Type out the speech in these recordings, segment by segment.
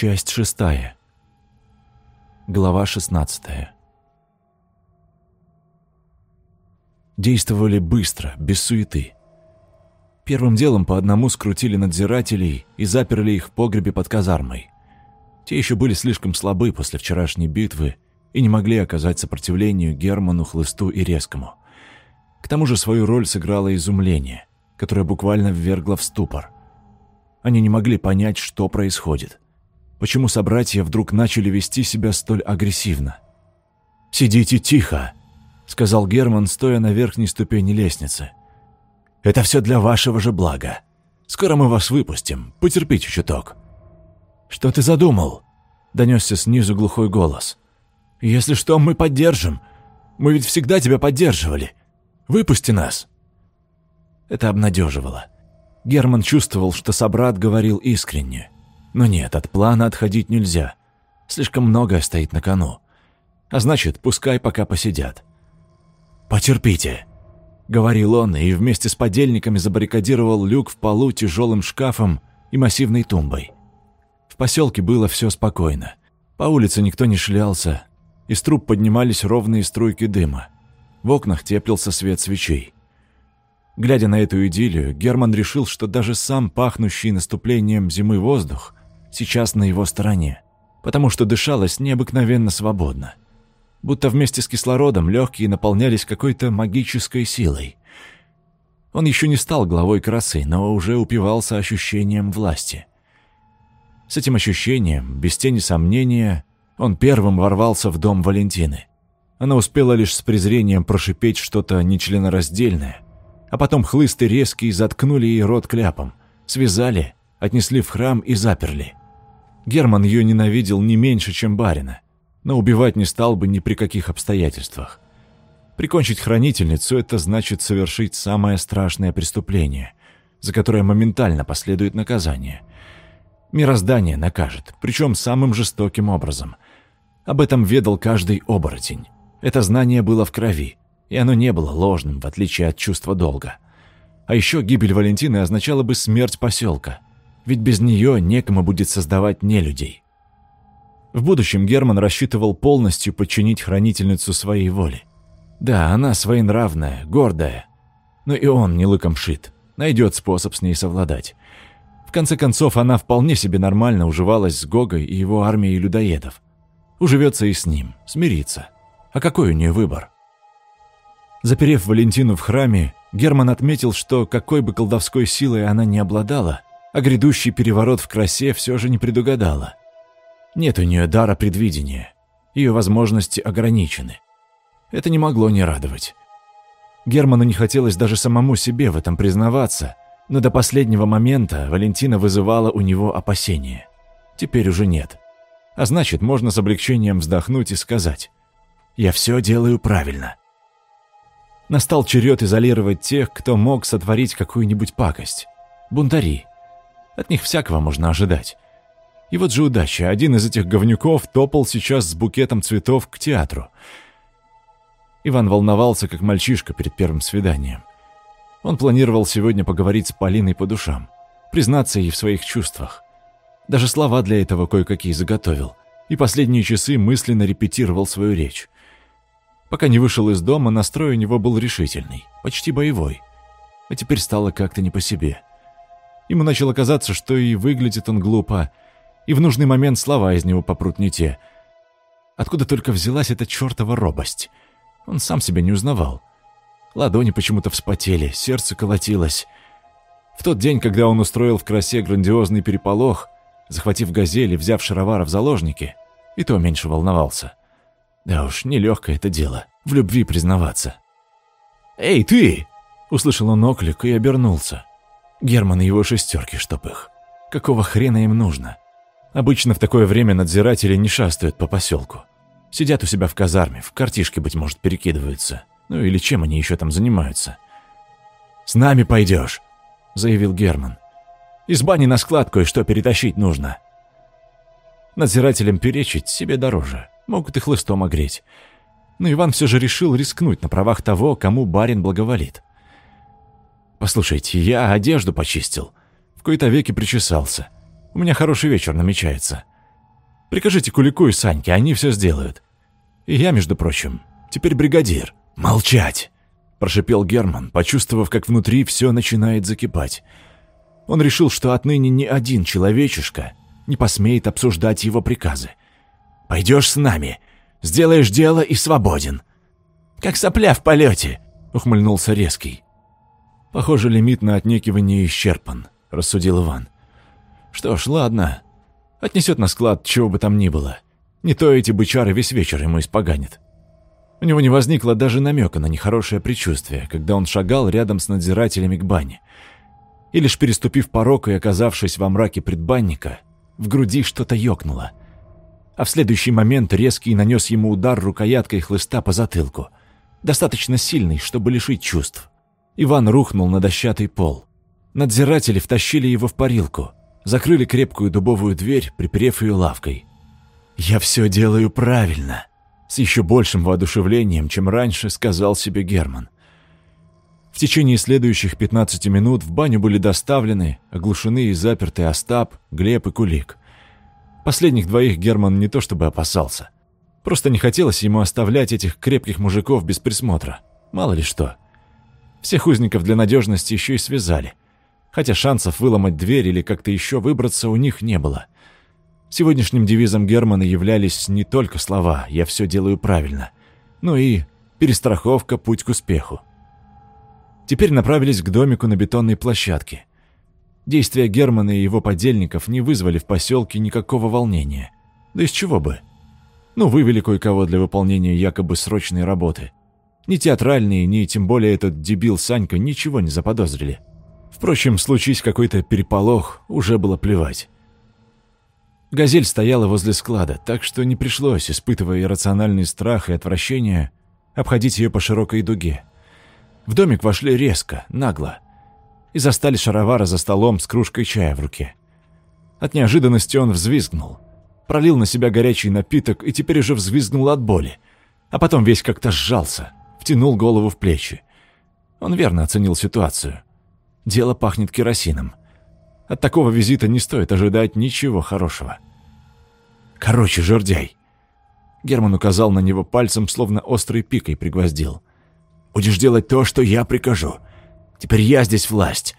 Часть шестая. Глава шестнадцатая. Действовали быстро, без суеты. Первым делом по одному скрутили надзирателей и заперли их в погребе под казармой. Те еще были слишком слабы после вчерашней битвы и не могли оказать сопротивлению Герману, Хлысту и Резкому. К тому же свою роль сыграло изумление, которое буквально ввергло в ступор. Они не могли понять, что происходит. Почему собратья вдруг начали вести себя столь агрессивно? «Сидите тихо!» — сказал Герман, стоя на верхней ступени лестницы. «Это все для вашего же блага. Скоро мы вас выпустим, потерпите чуток». «Что ты задумал?» — донесся снизу глухой голос. «Если что, мы поддержим. Мы ведь всегда тебя поддерживали. Выпусти нас!» Это обнадеживало. Герман чувствовал, что собрат говорил искренне. Но нет, от плана отходить нельзя. Слишком многое стоит на кону. А значит, пускай пока посидят. «Потерпите», — говорил он, и вместе с подельниками забаррикадировал люк в полу тяжелым шкафом и массивной тумбой. В поселке было все спокойно. По улице никто не шлялся, из труб поднимались ровные струйки дыма. В окнах теплился свет свечей. Глядя на эту идиллию, Герман решил, что даже сам пахнущий наступлением зимы воздух сейчас на его стороне, потому что дышалось необыкновенно свободно. Будто вместе с кислородом легкие наполнялись какой-то магической силой. Он еще не стал главой красы, но уже упивался ощущением власти. С этим ощущением, без тени сомнения, он первым ворвался в дом Валентины. Она успела лишь с презрением прошипеть что-то нечленораздельное, а потом хлысты резкие заткнули ей рот кляпом, связали, отнесли в храм и заперли. Герман ее ненавидел не меньше, чем барина, но убивать не стал бы ни при каких обстоятельствах. Прикончить хранительницу – это значит совершить самое страшное преступление, за которое моментально последует наказание. Мироздание накажет, причем самым жестоким образом. Об этом ведал каждый оборотень. Это знание было в крови, и оно не было ложным, в отличие от чувства долга. А еще гибель Валентины означала бы смерть поселка – ведь без нее некому будет создавать нелюдей. В будущем Герман рассчитывал полностью подчинить хранительницу своей воле. Да, она своенравная, гордая, но и он не лыком шит, найдет способ с ней совладать. В конце концов, она вполне себе нормально уживалась с Гогой и его армией людоедов. Уживется и с ним, смирится. А какой у нее выбор? Заперев Валентину в храме, Герман отметил, что какой бы колдовской силой она ни обладала, а грядущий переворот в красе все же не предугадала. Нет у нее дара предвидения, ее возможности ограничены. Это не могло не радовать. Герману не хотелось даже самому себе в этом признаваться, но до последнего момента Валентина вызывала у него опасения. Теперь уже нет. А значит, можно с облегчением вздохнуть и сказать «Я все делаю правильно». Настал черед изолировать тех, кто мог сотворить какую-нибудь пакость. Бунтари, от них всякого можно ожидать. И вот же удача, один из этих говнюков топал сейчас с букетом цветов к театру. Иван волновался, как мальчишка перед первым свиданием. Он планировал сегодня поговорить с Полиной по душам, признаться ей в своих чувствах. Даже слова для этого кое-какие заготовил, и последние часы мысленно репетировал свою речь. Пока не вышел из дома, настрой у него был решительный, почти боевой. А теперь стало как-то не по себе. Ему начало казаться, что и выглядит он глупо, и в нужный момент слова из него попрут не те. Откуда только взялась эта чертова робость? Он сам себя не узнавал. Ладони почему-то вспотели, сердце колотилось. В тот день, когда он устроил в красе грандиозный переполох, захватив газель и взяв шаровара в заложники, и то меньше волновался. Да уж, нелегкое это дело, в любви признаваться. «Эй, ты!» — услышал он оклик и обернулся. Герман и его шестерки, чтоб их. Какого хрена им нужно? Обычно в такое время надзиратели не шастают по поселку. Сидят у себя в казарме, в картишке, быть может, перекидываются. Ну или чем они еще там занимаются. «С нами пойдешь», — заявил Герман. «Из бани на склад кое-что перетащить нужно». Надзирателям перечить себе дороже, могут и хлыстом огреть. Но Иван все же решил рискнуть на правах того, кому барин благоволит. «Послушайте, я одежду почистил. В кои-то веки причесался. У меня хороший вечер намечается. Прикажите Кулику и Саньке, они все сделают. И я, между прочим, теперь бригадир. Молчать!» Прошипел Герман, почувствовав, как внутри все начинает закипать. Он решил, что отныне ни один человечишка не посмеет обсуждать его приказы. «Пойдешь с нами, сделаешь дело и свободен». «Как сопля в полете», — ухмыльнулся резкий. «Похоже, лимит на отнекивание исчерпан», — рассудил Иван. «Что ж, ладно. Отнесет на склад, чего бы там ни было. Не то эти бычары весь вечер ему испоганят». У него не возникло даже намека на нехорошее предчувствие, когда он шагал рядом с надзирателями к бане. И лишь переступив порог и оказавшись во мраке предбанника, в груди что-то ёкнуло. А в следующий момент резкий нанес ему удар рукояткой хлыста по затылку. Достаточно сильный, чтобы лишить чувств. Иван рухнул на дощатый пол. Надзиратели втащили его в парилку, закрыли крепкую дубовую дверь, приперев ее лавкой. «Я все делаю правильно», — с еще большим воодушевлением, чем раньше, сказал себе Герман. В течение следующих 15 минут в баню были доставлены, оглушены и заперты Остап, Глеб и Кулик. Последних двоих Герман не то чтобы опасался. Просто не хотелось ему оставлять этих крепких мужиков без присмотра. Мало ли что. Всех узников для надежности еще и связали. Хотя шансов выломать дверь или как-то еще выбраться у них не было. Сегодняшним девизом Германа являлись не только слова «я все делаю правильно», но и «перестраховка – путь к успеху». Теперь направились к домику на бетонной площадке. Действия Германа и его подельников не вызвали в поселке никакого волнения. Да из чего бы? Ну, вывели кое-кого для выполнения якобы срочной работы. Ни театральные, ни тем более этот дебил Санька ничего не заподозрили. Впрочем, случись какой-то переполох, уже было плевать. «Газель» стояла возле склада, так что не пришлось, испытывая иррациональный страх и отвращение, обходить ее по широкой дуге. В домик вошли резко, нагло, и застали шаровара за столом с кружкой чая в руке. От неожиданности он взвизгнул, пролил на себя горячий напиток и теперь уже взвизгнул от боли, а потом весь как-то сжался, втянул голову в плечи. Он верно оценил ситуацию. Дело пахнет керосином. От такого визита не стоит ожидать ничего хорошего. «Короче, жердяй!» Герман указал на него пальцем, словно острой пикой пригвоздил. Будешь делать то, что я прикажу. Теперь я здесь власть.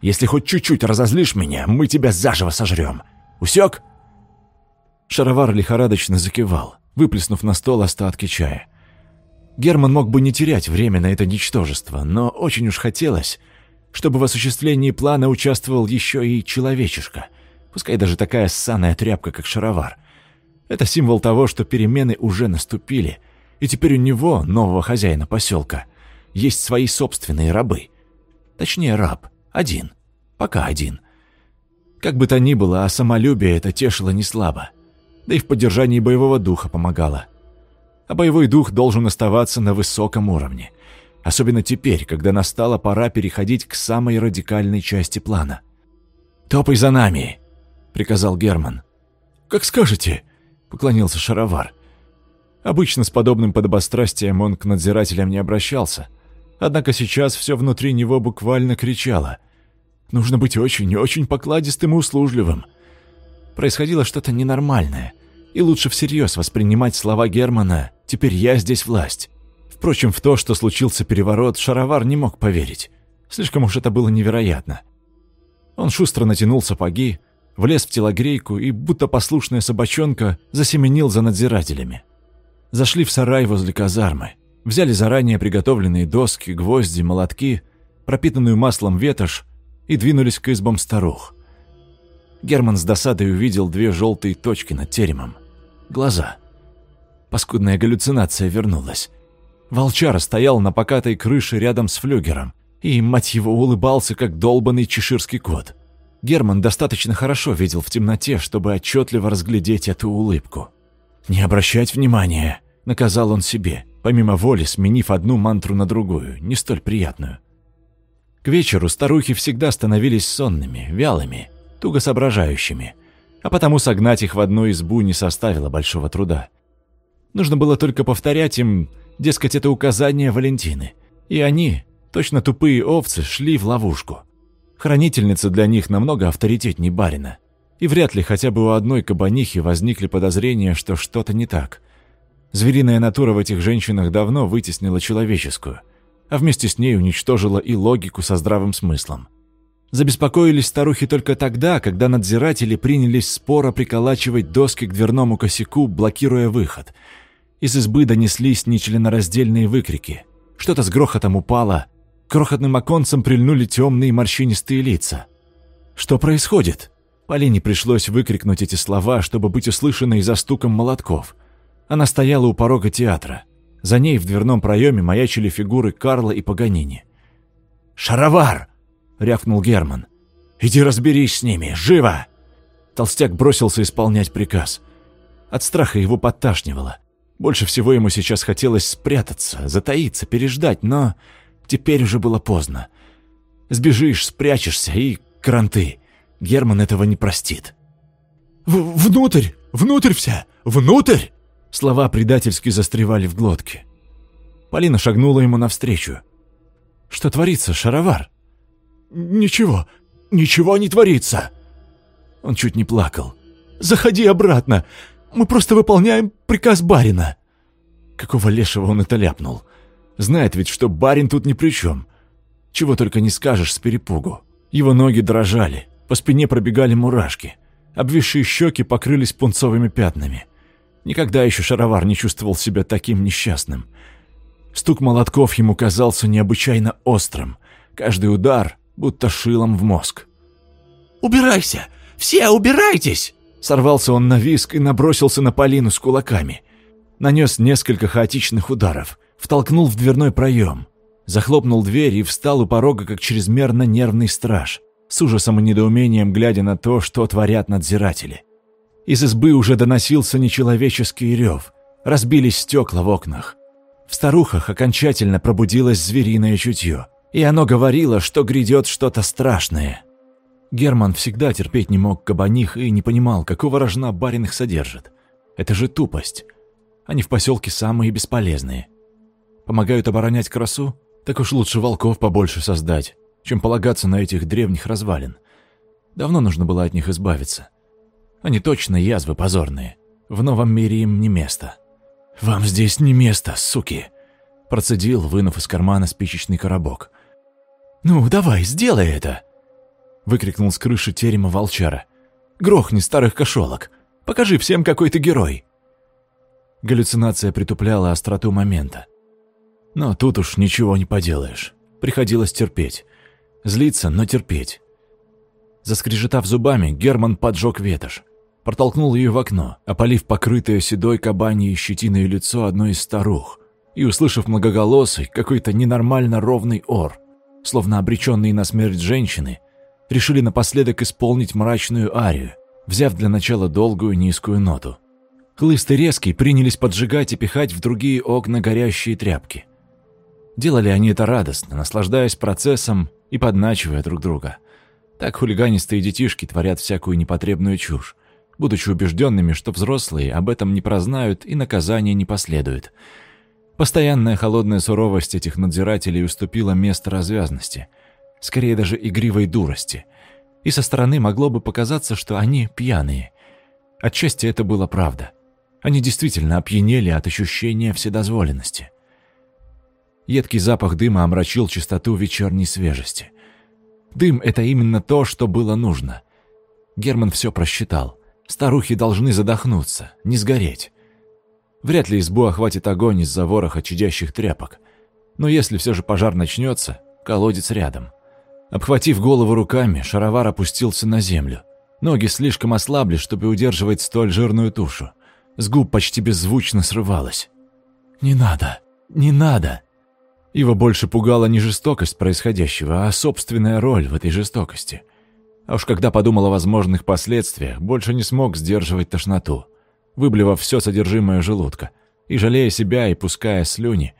Если хоть чуть-чуть разозлишь меня, мы тебя заживо сожрем. Усек?» Шаровар лихорадочно закивал, выплеснув на стол остатки чая. Герман мог бы не терять время на это ничтожество, но очень уж хотелось, чтобы в осуществлении плана участвовал еще и человечишка, пускай даже такая ссаная тряпка, как шаровар. Это символ того, что перемены уже наступили, и теперь у него, нового хозяина поселка, есть свои собственные рабы. Точнее, раб. Один. Пока один. Как бы то ни было, а самолюбие это тешило не слабо. Да и в поддержании боевого духа помогало. А боевой дух должен оставаться на высоком уровне. Особенно теперь, когда настала пора переходить к самой радикальной части плана. «Топай за нами!» — приказал Герман. «Как скажете!» — поклонился Шаровар. Обычно с подобным подобострастием он к надзирателям не обращался. Однако сейчас все внутри него буквально кричало. Нужно быть очень и очень покладистым и услужливым. Происходило что-то ненормальное, и лучше всерьез воспринимать слова Германа «теперь я здесь власть». Впрочем, в то, что случился переворот, Шаровар не мог поверить. Слишком уж это было невероятно. Он шустро натянул сапоги, влез в телогрейку и, будто послушная собачонка, засеменил за надзирателями. Зашли в сарай возле казармы. Взяли заранее приготовленные доски, гвозди, молотки, пропитанную маслом ветошь и двинулись к избам старух. Герман с досадой увидел две желтые точки над теремом. Глаза. Паскудная галлюцинация вернулась. Волчара стоял на покатой крыше рядом с флюгером и, мать его, улыбался, как долбанный чеширский кот. Герман достаточно хорошо видел в темноте, чтобы отчетливо разглядеть эту улыбку. «Не обращать внимания», — наказал он себе, помимо воли сменив одну мантру на другую, не столь приятную. К вечеру старухи всегда становились сонными, вялыми, туго соображающими, а потому согнать их в одну избу не составило большого труда. Нужно было только повторять им, дескать, это указание Валентины, и они, точно тупые овцы, шли в ловушку. Хранительница для них намного авторитетней барина. И вряд ли хотя бы у одной кабанихи возникли подозрения, что что-то не так. Звериная натура в этих женщинах давно вытеснила человеческую, а вместе с ней уничтожила и логику со здравым смыслом. Забеспокоились старухи только тогда, когда надзиратели принялись споро приколачивать доски к дверному косяку, блокируя выход. Из избы донеслись нечленораздельные выкрики. Что-то с грохотом упало. Крохотным оконцам прильнули темные морщинистые лица. «Что происходит?» Полине пришлось выкрикнуть эти слова, чтобы быть услышанной за стуком молотков. Она стояла у порога театра. За ней в дверном проеме маячили фигуры Карла и Паганини. «Шаровар!» — рявкнул Герман. «Иди разберись с ними! Живо!» Толстяк бросился исполнять приказ. От страха его подташнивало. Больше всего ему сейчас хотелось спрятаться, затаиться, переждать, но теперь уже было поздно. Сбежишь, спрячешься и кранты. Герман этого не простит. В «Внутрь! Внутрь вся! Внутрь!» Слова предательски застревали в глотке. Полина шагнула ему навстречу. «Что творится, шаровар?» «Ничего, ничего не творится!» Он чуть не плакал. «Заходи обратно! Мы просто выполняем приказ барина!» Какого лешего он это ляпнул? Знает ведь, что барин тут ни при чем. Чего только не скажешь с перепугу. Его ноги дрожали, по спине пробегали мурашки. Обвисшие щеки покрылись пунцовыми пятнами. Никогда еще Шаровар не чувствовал себя таким несчастным. Стук молотков ему казался необычайно острым. Каждый удар будто шилом в мозг. «Убирайся! Все убирайтесь!» Сорвался он на виск и набросился на Полину с кулаками. Нанес несколько хаотичных ударов, втолкнул в дверной проем, захлопнул дверь и встал у порога, как чрезмерно нервный страж, с ужасом и недоумением глядя на то, что творят надзиратели. Из избы уже доносился нечеловеческий рев, разбились стекла в окнах. В старухах окончательно пробудилось звериное чутье, и оно говорило, что грядет что-то страшное – Герман всегда терпеть не мог кабаних и не понимал, какого рожна барин их содержит. Это же тупость. Они в поселке самые бесполезные. Помогают оборонять красу? Так уж лучше волков побольше создать, чем полагаться на этих древних развалин. Давно нужно было от них избавиться. Они точно язвы позорные. В новом мире им не место. «Вам здесь не место, суки!» Процедил, вынув из кармана спичечный коробок. «Ну, давай, сделай это!» выкрикнул с крыши терема волчара. «Грохни старых кошелок! Покажи всем, какой ты герой!» Галлюцинация притупляла остроту момента. Но тут уж ничего не поделаешь. Приходилось терпеть. Злиться, но терпеть. Заскрежетав зубами, Герман поджег ветошь. Протолкнул ее в окно, опалив покрытое седой кабаньей щетиной лицо одной из старух, и, услышав многоголосый, какой-то ненормально ровный ор, словно обреченные на смерть женщины, решили напоследок исполнить мрачную арию, взяв для начала долгую низкую ноту. Хлысты резкий принялись поджигать и пихать в другие окна горящие тряпки. Делали они это радостно, наслаждаясь процессом и подначивая друг друга. Так хулиганистые детишки творят всякую непотребную чушь, будучи убежденными, что взрослые об этом не прознают и наказание не последует. Постоянная холодная суровость этих надзирателей уступила место развязности – скорее даже игривой дурости. И со стороны могло бы показаться, что они пьяные. Отчасти это было правда. Они действительно опьянели от ощущения вседозволенности. Едкий запах дыма омрачил чистоту вечерней свежести. Дым — это именно то, что было нужно. Герман все просчитал. Старухи должны задохнуться, не сгореть. Вряд ли избу охватит огонь из-за вороха чадящих тряпок. Но если все же пожар начнется, колодец рядом. Обхватив голову руками, шаровар опустился на землю. Ноги слишком ослабли, чтобы удерживать столь жирную тушу. С губ почти беззвучно срывалось. «Не надо! Не надо!» Его больше пугала не жестокость происходящего, а собственная роль в этой жестокости. А уж когда подумал о возможных последствиях, больше не смог сдерживать тошноту, выблевав все содержимое желудка, и, жалея себя и пуская слюни,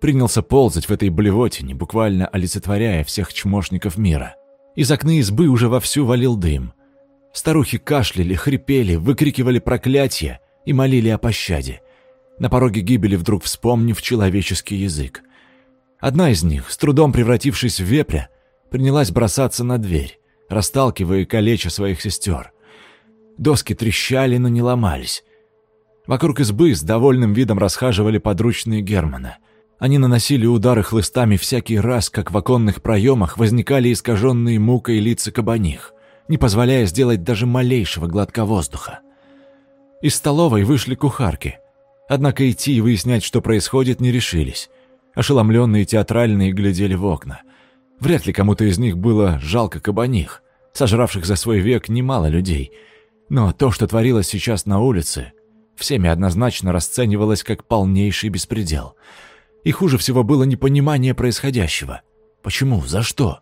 принялся ползать в этой блевотине, буквально олицетворяя всех чмошников мира. Из окна избы уже вовсю валил дым. Старухи кашляли, хрипели, выкрикивали проклятия и молили о пощаде. На пороге гибели вдруг вспомнив человеческий язык. Одна из них, с трудом превратившись в вепря, принялась бросаться на дверь, расталкивая и своих сестер. Доски трещали, но не ломались. Вокруг избы с довольным видом расхаживали подручные Германа. Они наносили удары хлыстами всякий раз, как в оконных проемах возникали искаженные мукой лица кабаних, не позволяя сделать даже малейшего глотка воздуха. Из столовой вышли кухарки. Однако идти и выяснять, что происходит, не решились. Ошеломленные театральные глядели в окна. Вряд ли кому-то из них было жалко кабаних, сожравших за свой век немало людей. Но то, что творилось сейчас на улице, всеми однозначно расценивалось как полнейший беспредел — и хуже всего было непонимание происходящего. Почему? За что?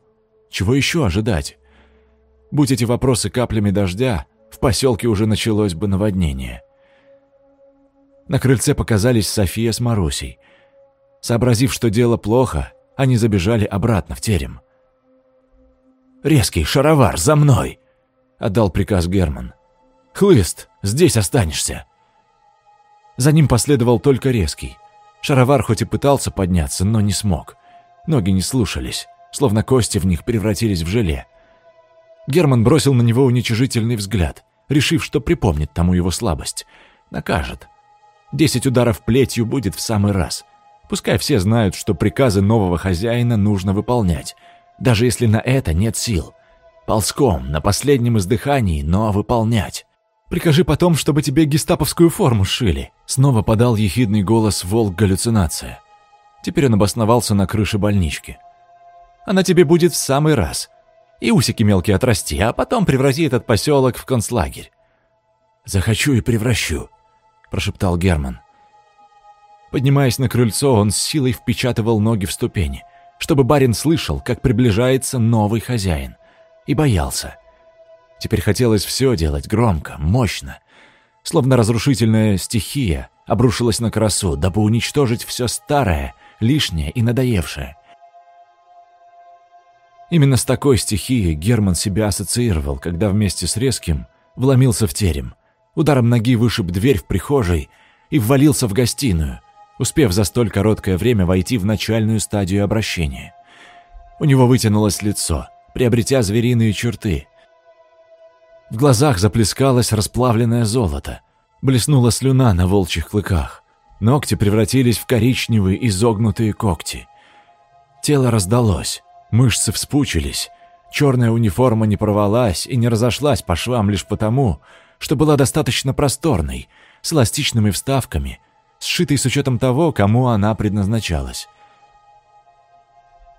Чего еще ожидать? Будь эти вопросы каплями дождя, в поселке уже началось бы наводнение. На крыльце показались София с Марусей. Сообразив, что дело плохо, они забежали обратно в терем. «Резкий шаровар, за мной!» — отдал приказ Герман. «Хлыст, здесь останешься!» За ним последовал только резкий. Шаровар хоть и пытался подняться, но не смог. Ноги не слушались, словно кости в них превратились в желе. Герман бросил на него уничижительный взгляд, решив, что припомнит тому его слабость. Накажет. Десять ударов плетью будет в самый раз. Пускай все знают, что приказы нового хозяина нужно выполнять, даже если на это нет сил. Ползком, на последнем издыхании, но выполнять. Прикажи потом, чтобы тебе гестаповскую форму сшили». Снова подал ехидный голос волк-галлюцинация. Теперь он обосновался на крыше больнички. «Она тебе будет в самый раз. И усики мелкие отрасти, а потом преврати этот поселок в концлагерь». «Захочу и превращу», — прошептал Герман. Поднимаясь на крыльцо, он с силой впечатывал ноги в ступени, чтобы барин слышал, как приближается новый хозяин, и боялся — Теперь хотелось все делать громко, мощно. Словно разрушительная стихия обрушилась на красу, дабы уничтожить все старое, лишнее и надоевшее. Именно с такой стихией Герман себя ассоциировал, когда вместе с Резким вломился в терем, ударом ноги вышиб дверь в прихожей и ввалился в гостиную, успев за столь короткое время войти в начальную стадию обращения. У него вытянулось лицо, приобретя звериные черты, в глазах заплескалось расплавленное золото. Блеснула слюна на волчьих клыках. Ногти превратились в коричневые изогнутые когти. Тело раздалось, мышцы вспучились. Черная униформа не порвалась и не разошлась по швам лишь потому, что была достаточно просторной, с эластичными вставками, сшитой с учетом того, кому она предназначалась.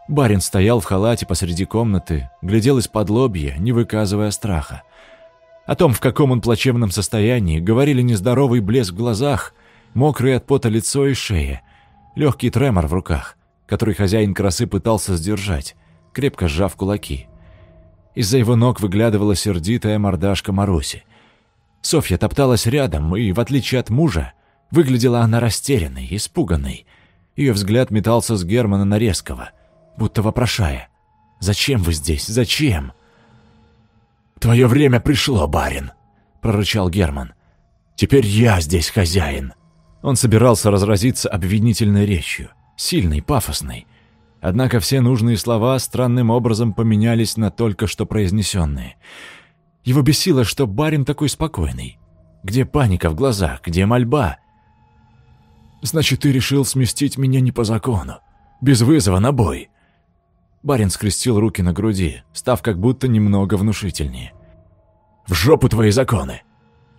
Барин стоял в халате посреди комнаты, глядел из-под лобья, не выказывая страха. О том, в каком он плачевном состоянии, говорили нездоровый блеск в глазах, мокрое от пота лицо и шея, легкий тремор в руках, который хозяин красы пытался сдержать, крепко сжав кулаки. Из-за его ног выглядывала сердитая мордашка Маруси. Софья топталась рядом, и, в отличие от мужа, выглядела она растерянной, испуганной. Ее взгляд метался с Германа на Резкого, будто вопрошая. «Зачем вы здесь? Зачем?» «Твое время пришло, барин», — прорычал Герман. «Теперь я здесь хозяин». Он собирался разразиться обвинительной речью, сильной, пафосной. Однако все нужные слова странным образом поменялись на только что произнесенные. Его бесило, что барин такой спокойный. Где паника в глазах, где мольба? «Значит, ты решил сместить меня не по закону, без вызова на бой?» Барин скрестил руки на груди, став как будто немного внушительнее. «В жопу твои законы!»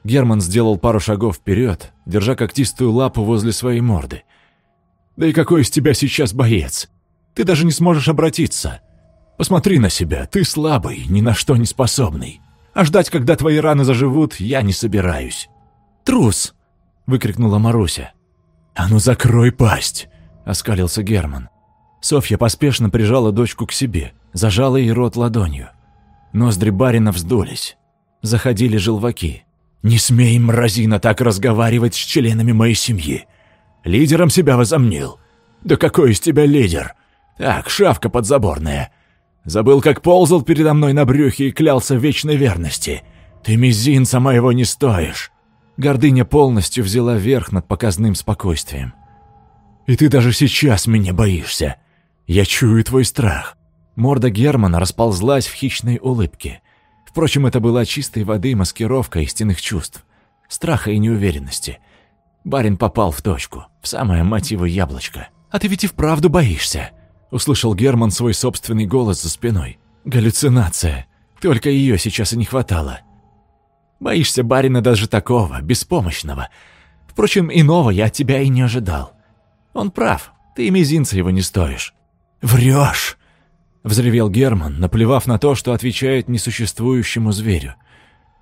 Герман сделал пару шагов вперед, держа когтистую лапу возле своей морды. «Да и какой из тебя сейчас боец? Ты даже не сможешь обратиться. Посмотри на себя, ты слабый, ни на что не способный. А ждать, когда твои раны заживут, я не собираюсь». «Трус!» — выкрикнула Маруся. «А ну закрой пасть!» — оскалился Герман. Софья поспешно прижала дочку к себе, зажала ей рот ладонью. Ноздри барина вздулись. Заходили желваки. «Не смей, мразина, так разговаривать с членами моей семьи. Лидером себя возомнил. Да какой из тебя лидер? Так, шавка подзаборная. Забыл, как ползал передо мной на брюхе и клялся в вечной верности. Ты мизинца моего не стоишь». Гордыня полностью взяла верх над показным спокойствием. «И ты даже сейчас меня боишься. Я чую твой страх». Морда Германа расползлась в хищной улыбке. Впрочем, это была чистой воды маскировка истинных чувств, страха и неуверенности. Барин попал в точку, в самое мотиво яблочко. «А ты ведь и вправду боишься!» Услышал Герман свой собственный голос за спиной. «Галлюцинация. Только ее сейчас и не хватало. Боишься барина даже такого, беспомощного. Впрочем, иного я от тебя и не ожидал. Он прав, ты и мизинца его не стоишь». «Врешь!» — взревел Герман, наплевав на то, что отвечает несуществующему зверю.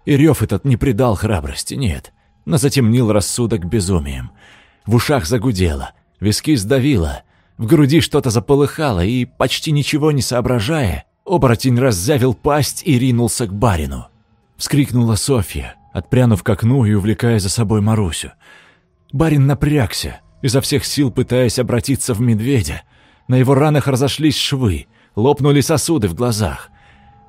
И рев этот не придал храбрости, нет, но затемнил рассудок безумием. В ушах загудело, виски сдавило, в груди что-то заполыхало, и, почти ничего не соображая, оборотень раззявил пасть и ринулся к барину. Вскрикнула Софья, отпрянув к окну и увлекая за собой Марусю. Барин напрягся, изо всех сил пытаясь обратиться в медведя. На его ранах разошлись швы, лопнули сосуды в глазах.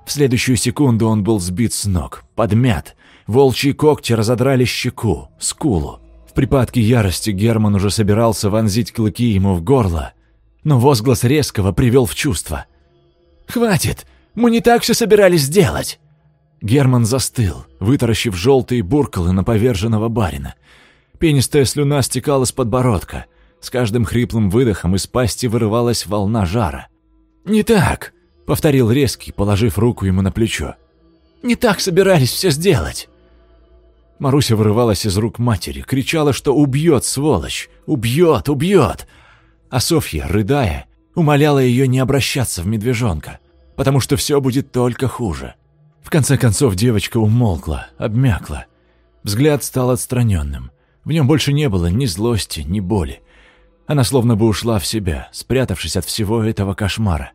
В следующую секунду он был сбит с ног, подмят. Волчьи когти разодрали щеку, скулу. В припадке ярости Герман уже собирался вонзить клыки ему в горло, но возглас резкого привел в чувство. «Хватит! Мы не так все собирались сделать!» Герман застыл, вытаращив желтые буркалы на поверженного барина. Пенистая слюна стекала с подбородка. С каждым хриплым выдохом из пасти вырывалась волна жара. «Не так!» — повторил резкий, положив руку ему на плечо. «Не так собирались все сделать!» Маруся вырывалась из рук матери, кричала, что убьет, сволочь! Убьет, убьет! А Софья, рыдая, умоляла ее не обращаться в медвежонка, потому что все будет только хуже. В конце концов девочка умолкла, обмякла. Взгляд стал отстраненным. В нем больше не было ни злости, ни боли. Она словно бы ушла в себя, спрятавшись от всего этого кошмара.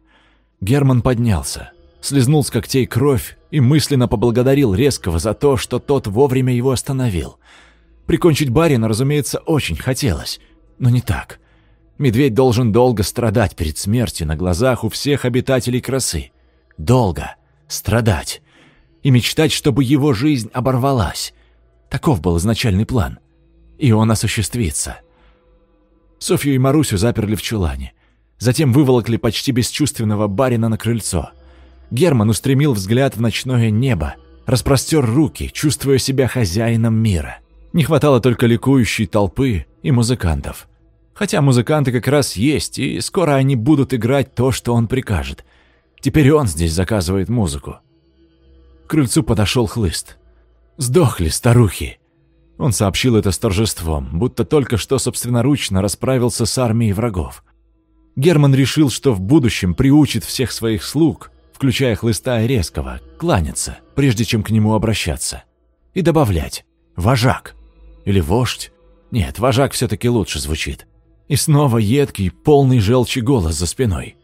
Герман поднялся, слезнул с когтей кровь и мысленно поблагодарил резкого за то, что тот вовремя его остановил. Прикончить барина, разумеется, очень хотелось, но не так. Медведь должен долго страдать перед смертью на глазах у всех обитателей красы. Долго страдать. И мечтать, чтобы его жизнь оборвалась. Таков был изначальный план — и он осуществится. Софью и Марусю заперли в чулане. Затем выволокли почти бесчувственного барина на крыльцо. Герман устремил взгляд в ночное небо, распростер руки, чувствуя себя хозяином мира. Не хватало только ликующей толпы и музыкантов. Хотя музыканты как раз есть, и скоро они будут играть то, что он прикажет. Теперь он здесь заказывает музыку. К крыльцу подошел хлыст. «Сдохли старухи!» Он сообщил это с торжеством, будто только что собственноручно расправился с армией врагов. Герман решил, что в будущем приучит всех своих слуг, включая хлыста и резкого, кланяться, прежде чем к нему обращаться. И добавлять «вожак» или «вождь». Нет, «вожак» все-таки лучше звучит. И снова едкий, полный желчи голос за спиной.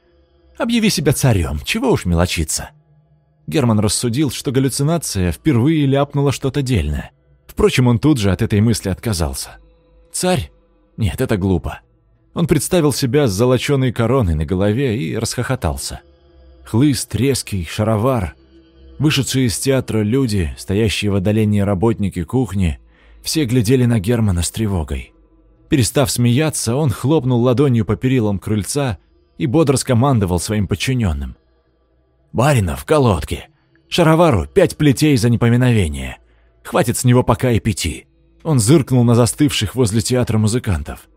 «Объяви себя царем, чего уж мелочиться». Герман рассудил, что галлюцинация впервые ляпнула что-то дельное. Впрочем, он тут же от этой мысли отказался. Царь? Нет, это глупо. Он представил себя с золоченой короной на голове и расхохотался. Хлыст, резкий, шаровар. Вышедшие из театра люди, стоящие в отдалении работники кухни, все глядели на Германа с тревогой. Перестав смеяться, он хлопнул ладонью по перилам крыльца и бодро скомандовал своим подчиненным. «Барина в колодке! Шаровару пять плетей за непоминовение! Хватит с него пока и пяти. Он зыркнул на застывших возле театра музыкантов.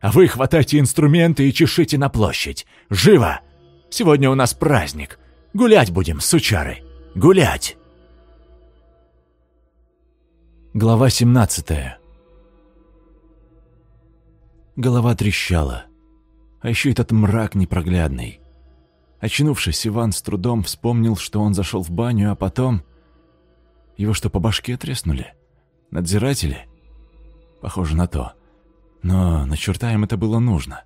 «А вы хватайте инструменты и чешите на площадь. Живо! Сегодня у нас праздник. Гулять будем, сучары. Гулять!» Глава 17 Голова трещала. А еще этот мрак непроглядный. Очнувшись, Иван с трудом вспомнил, что он зашел в баню, а потом его что, по башке треснули? Надзиратели? Похоже на то. Но на черта им это было нужно.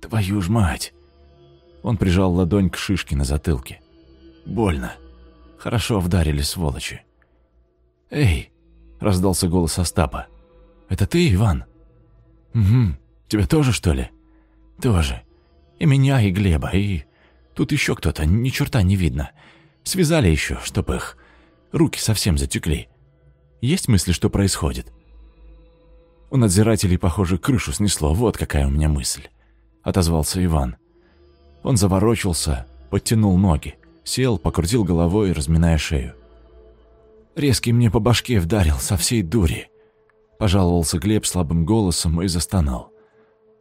Твою ж мать! Он прижал ладонь к шишке на затылке. Больно. Хорошо вдарили, сволочи. «Эй!» — раздался голос Остапа. «Это ты, Иван?» «Угу. Тебя тоже, что ли?» «Тоже. И меня, и Глеба, и... Тут еще кто-то, ни черта не видно. Связали еще, чтоб их... Руки совсем затекли. Есть мысли, что происходит? У надзирателей, похоже, крышу снесло. Вот какая у меня мысль. Отозвался Иван. Он заворочился, подтянул ноги, Сел, покрутил головой, разминая шею. Резкий мне по башке вдарил со всей дури. Пожаловался Глеб слабым голосом и застонал.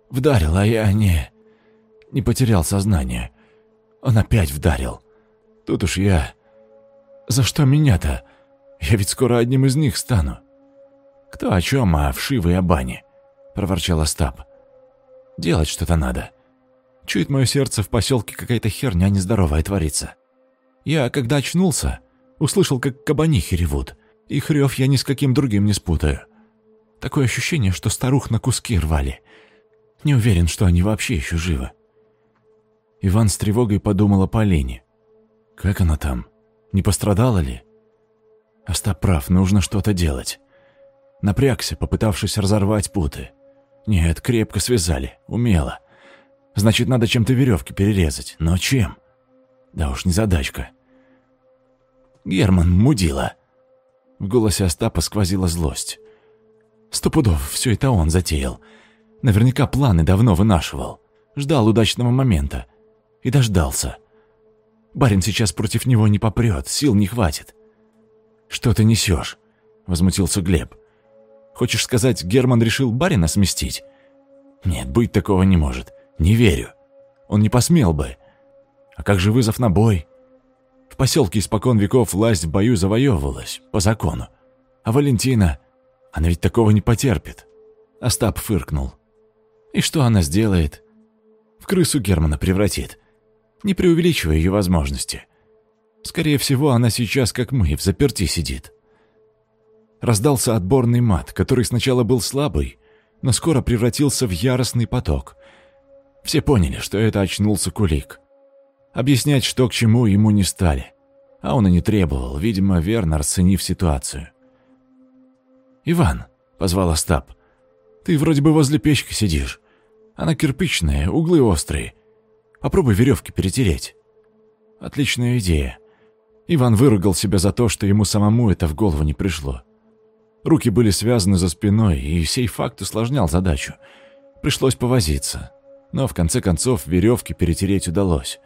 Вдарил, а я не... Не потерял сознание. Он опять вдарил. Тут уж я... За что меня-то? Я ведь скоро одним из них стану. Кто о чем, а вшивы и о бане, проворчал Остап. Делать что-то надо. Чует мое сердце, в поселке какая-то херня нездоровая творится. Я, когда очнулся, услышал, как кабанихи ревут. Их рев я ни с каким другим не спутаю. Такое ощущение, что старух на куски рвали. Не уверен, что они вообще еще живы. Иван с тревогой подумал о Полине. Как она там? Не пострадала ли? Остап прав, нужно что-то делать. Напрягся, попытавшись разорвать путы. Нет, крепко связали, умело. Значит, надо чем-то веревки перерезать. Но чем? Да уж не задачка. Герман мудила. В голосе Остапа сквозила злость. Сто пудов, все это он затеял. Наверняка планы давно вынашивал. Ждал удачного момента. И дождался. Барин сейчас против него не попрет, сил не хватит. «Что ты несешь?» — возмутился Глеб. «Хочешь сказать, Герман решил барина сместить?» «Нет, быть такого не может. Не верю. Он не посмел бы. А как же вызов на бой? В поселке испокон веков власть в бою завоевывалась, по закону. А Валентина, она ведь такого не потерпит. Остап фыркнул. И что она сделает? В крысу Германа превратит. Не преувеличивая ее возможности. Скорее всего, она сейчас, как мы, в заперти сидит. Раздался отборный мат, который сначала был слабый, но скоро превратился в яростный поток. Все поняли, что это очнулся Кулик. Объяснять, что к чему, ему не стали. А он и не требовал, видимо, верно расценив ситуацию. «Иван», — позвал Остап, — «ты вроде бы возле печки сидишь. Она кирпичная, углы острые. Попробуй веревки перетереть». «Отличная идея». Иван выругал себя за то, что ему самому это в голову не пришло. Руки были связаны за спиной, и сей факт усложнял задачу. Пришлось повозиться. Но в конце концов веревки перетереть удалось.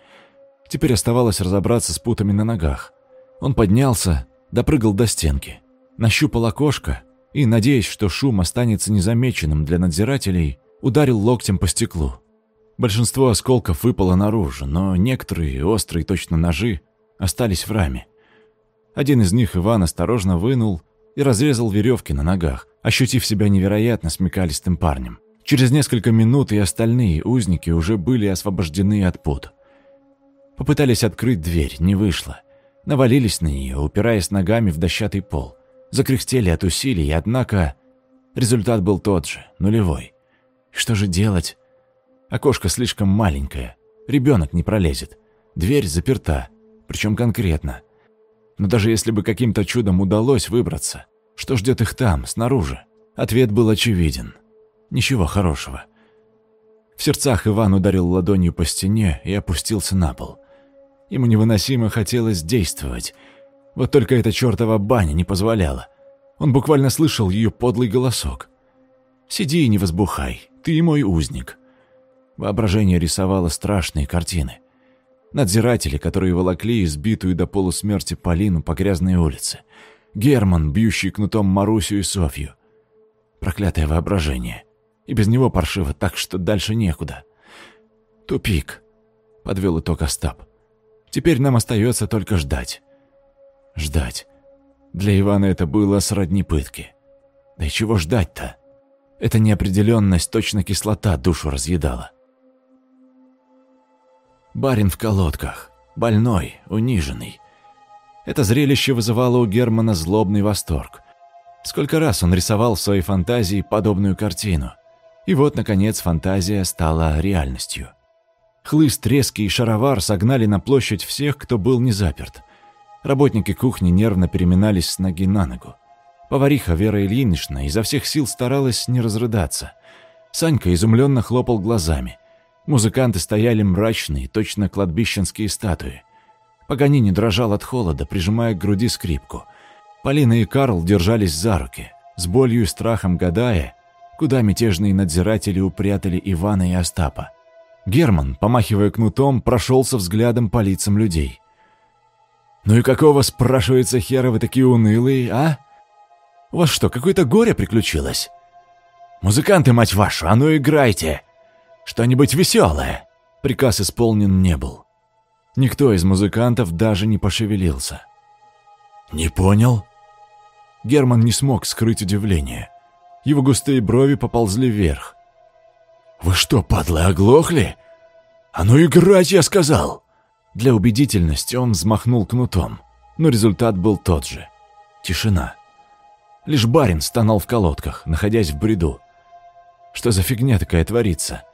Теперь оставалось разобраться с путами на ногах. Он поднялся, допрыгал до стенки, нащупал окошко и, надеясь, что шум останется незамеченным для надзирателей, ударил локтем по стеклу. Большинство осколков выпало наружу, но некоторые, острые точно ножи, остались в раме. Один из них Иван осторожно вынул и разрезал веревки на ногах, ощутив себя невероятно смекалистым парнем. Через несколько минут и остальные узники уже были освобождены от пут. Попытались открыть дверь, не вышло. Навалились на нее, упираясь ногами в дощатый пол. Закряхтели от усилий, однако результат был тот же, нулевой. Что же делать? Окошко слишком маленькое, ребенок не пролезет. Дверь заперта, причем конкретно. Но даже если бы каким-то чудом удалось выбраться, что ждет их там, снаружи? Ответ был очевиден. Ничего хорошего. В сердцах Иван ударил ладонью по стене и опустился на пол. Ему невыносимо хотелось действовать. Вот только эта чертова баня не позволяла. Он буквально слышал ее подлый голосок. «Сиди и не возбухай, ты мой узник». Воображение рисовало страшные картины. Надзиратели, которые волокли избитую до полусмерти Полину по грязной улице. Герман, бьющий кнутом Марусю и Софью. Проклятое воображение. И без него паршиво так, что дальше некуда. Тупик, подвел итог Остап. Теперь нам остается только ждать. Ждать. Для Ивана это было сродни пытки. Да и чего ждать-то? Эта неопределенность, точно кислота, душу разъедала. Барин в колодках, больной, униженный. Это зрелище вызывало у Германа злобный восторг. Сколько раз он рисовал в своей фантазии подобную картину. И вот, наконец, фантазия стала реальностью. Хлыст, трески и шаровар согнали на площадь всех, кто был не заперт. Работники кухни нервно переминались с ноги на ногу. Повариха Вера Ильинична изо всех сил старалась не разрыдаться. Санька изумленно хлопал глазами. Музыканты стояли мрачные, точно кладбищенские статуи. Паганини дрожал от холода, прижимая к груди скрипку. Полина и Карл держались за руки, с болью и страхом гадая, куда мятежные надзиратели упрятали Ивана и Остапа. Герман, помахивая кнутом, прошелся взглядом по лицам людей. «Ну и какого, спрашивается, хера вы такие унылые, а? У вас что, какое-то горе приключилось? Музыканты, мать вашу, а ну играйте! Что-нибудь веселое!» Приказ исполнен не был. Никто из музыкантов даже не пошевелился. «Не понял?» Герман не смог скрыть удивление. Его густые брови поползли вверх. «Вы что, падлы, оглохли? А ну играть, я сказал!» Для убедительности он взмахнул кнутом, но результат был тот же. Тишина. Лишь барин стонал в колодках, находясь в бреду. Что за фигня такая творится?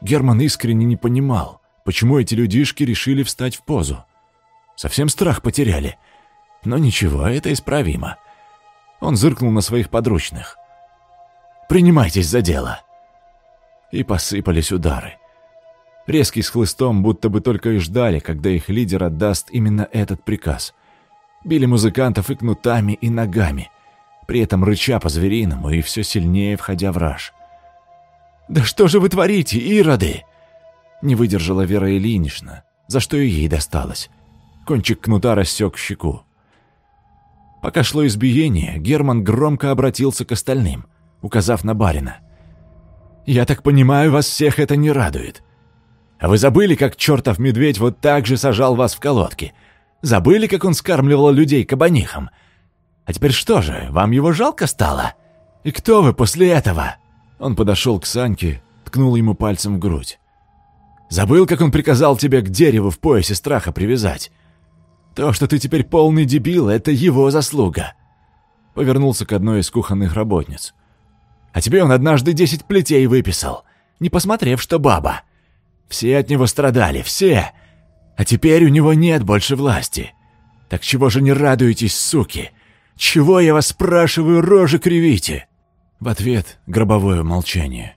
Герман искренне не понимал, почему эти людишки решили встать в позу. Совсем страх потеряли. Но ничего, это исправимо. Он зыркнул на своих подручных. «Принимайтесь за дело!» И посыпались удары. Резкий с хлыстом, будто бы только и ждали, когда их лидер отдаст именно этот приказ. Били музыкантов и кнутами, и ногами, при этом рыча по-звериному и все сильнее входя в раж. «Да что же вы творите, ироды?» Не выдержала Вера Ильинична, за что и ей досталось. Кончик кнута рассек щеку. Пока шло избиение, Герман громко обратился к остальным, указав на барина. «Я так понимаю, вас всех это не радует. А вы забыли, как чертов медведь вот так же сажал вас в колодки? Забыли, как он скармливал людей кабанихам? А теперь что же, вам его жалко стало? И кто вы после этого?» Он подошел к Саньке, ткнул ему пальцем в грудь. «Забыл, как он приказал тебе к дереву в поясе страха привязать? То, что ты теперь полный дебил, это его заслуга!» Повернулся к одной из кухонных работниц. «А тебе он однажды десять плетей выписал, не посмотрев, что баба. Все от него страдали, все. А теперь у него нет больше власти. Так чего же не радуетесь, суки? Чего, я вас спрашиваю, рожи кривите?» В ответ гробовое молчание.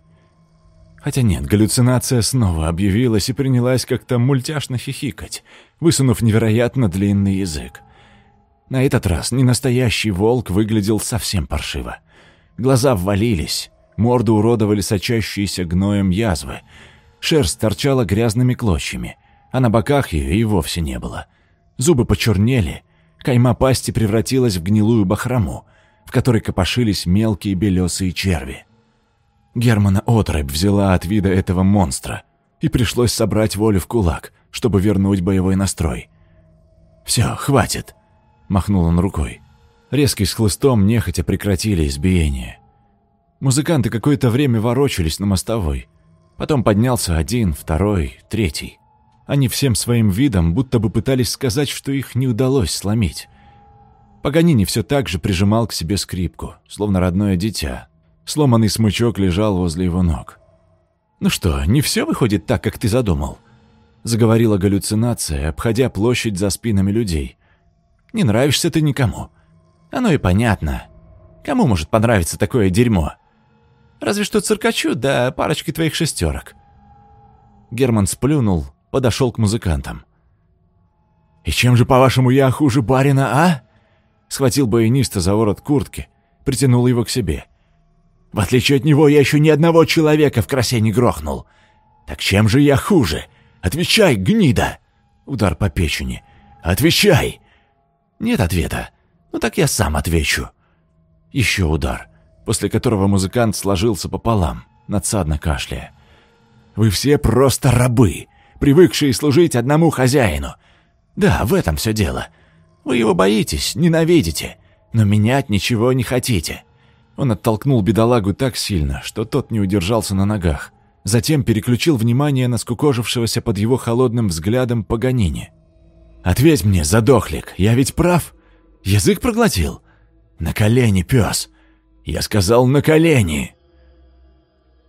Хотя нет, галлюцинация снова объявилась и принялась как-то мультяшно хихикать, высунув невероятно длинный язык. На этот раз ненастоящий волк выглядел совсем паршиво. Глаза ввалились, морду уродовали сочащиеся гноем язвы, Шерсть торчала грязными клочьями, а на боках ее и вовсе не было. Зубы почернели, кайма пасти превратилась в гнилую бахрому, в которой копошились мелкие белесые черви. Германа отрыбь взяла от вида этого монстра, и пришлось собрать волю в кулак, чтобы вернуть боевой настрой. «Все, хватит!» – махнул он рукой. Резкий с хлыстом нехотя прекратили избиение. Музыканты какое-то время ворочались на мостовой – Потом поднялся один, второй, третий. Они всем своим видом будто бы пытались сказать, что их не удалось сломить. Паганини все так же прижимал к себе скрипку, словно родное дитя. Сломанный смычок лежал возле его ног. «Ну что, не все выходит так, как ты задумал?» Заговорила галлюцинация, обходя площадь за спинами людей. «Не нравишься ты никому. Оно и понятно. Кому может понравиться такое дерьмо?» Разве что циркачу, да парочке твоих шестерок». Герман сплюнул, подошел к музыкантам. «И чем же, по-вашему, я хуже барина, а?» Схватил баяниста за ворот куртки, притянул его к себе. «В отличие от него, я еще ни одного человека в красе не грохнул. Так чем же я хуже? Отвечай, гнида!» Удар по печени. «Отвечай!» «Нет ответа. Ну так я сам отвечу». Еще удар после которого музыкант сложился пополам, надсадно кашляя. «Вы все просто рабы, привыкшие служить одному хозяину. Да, в этом все дело. Вы его боитесь, ненавидите, но менять ничего не хотите». Он оттолкнул бедолагу так сильно, что тот не удержался на ногах. Затем переключил внимание на скукожившегося под его холодным взглядом Паганини. «Ответь мне, задохлик, я ведь прав? Язык проглотил? На колени, пес! «Я сказал на колени!»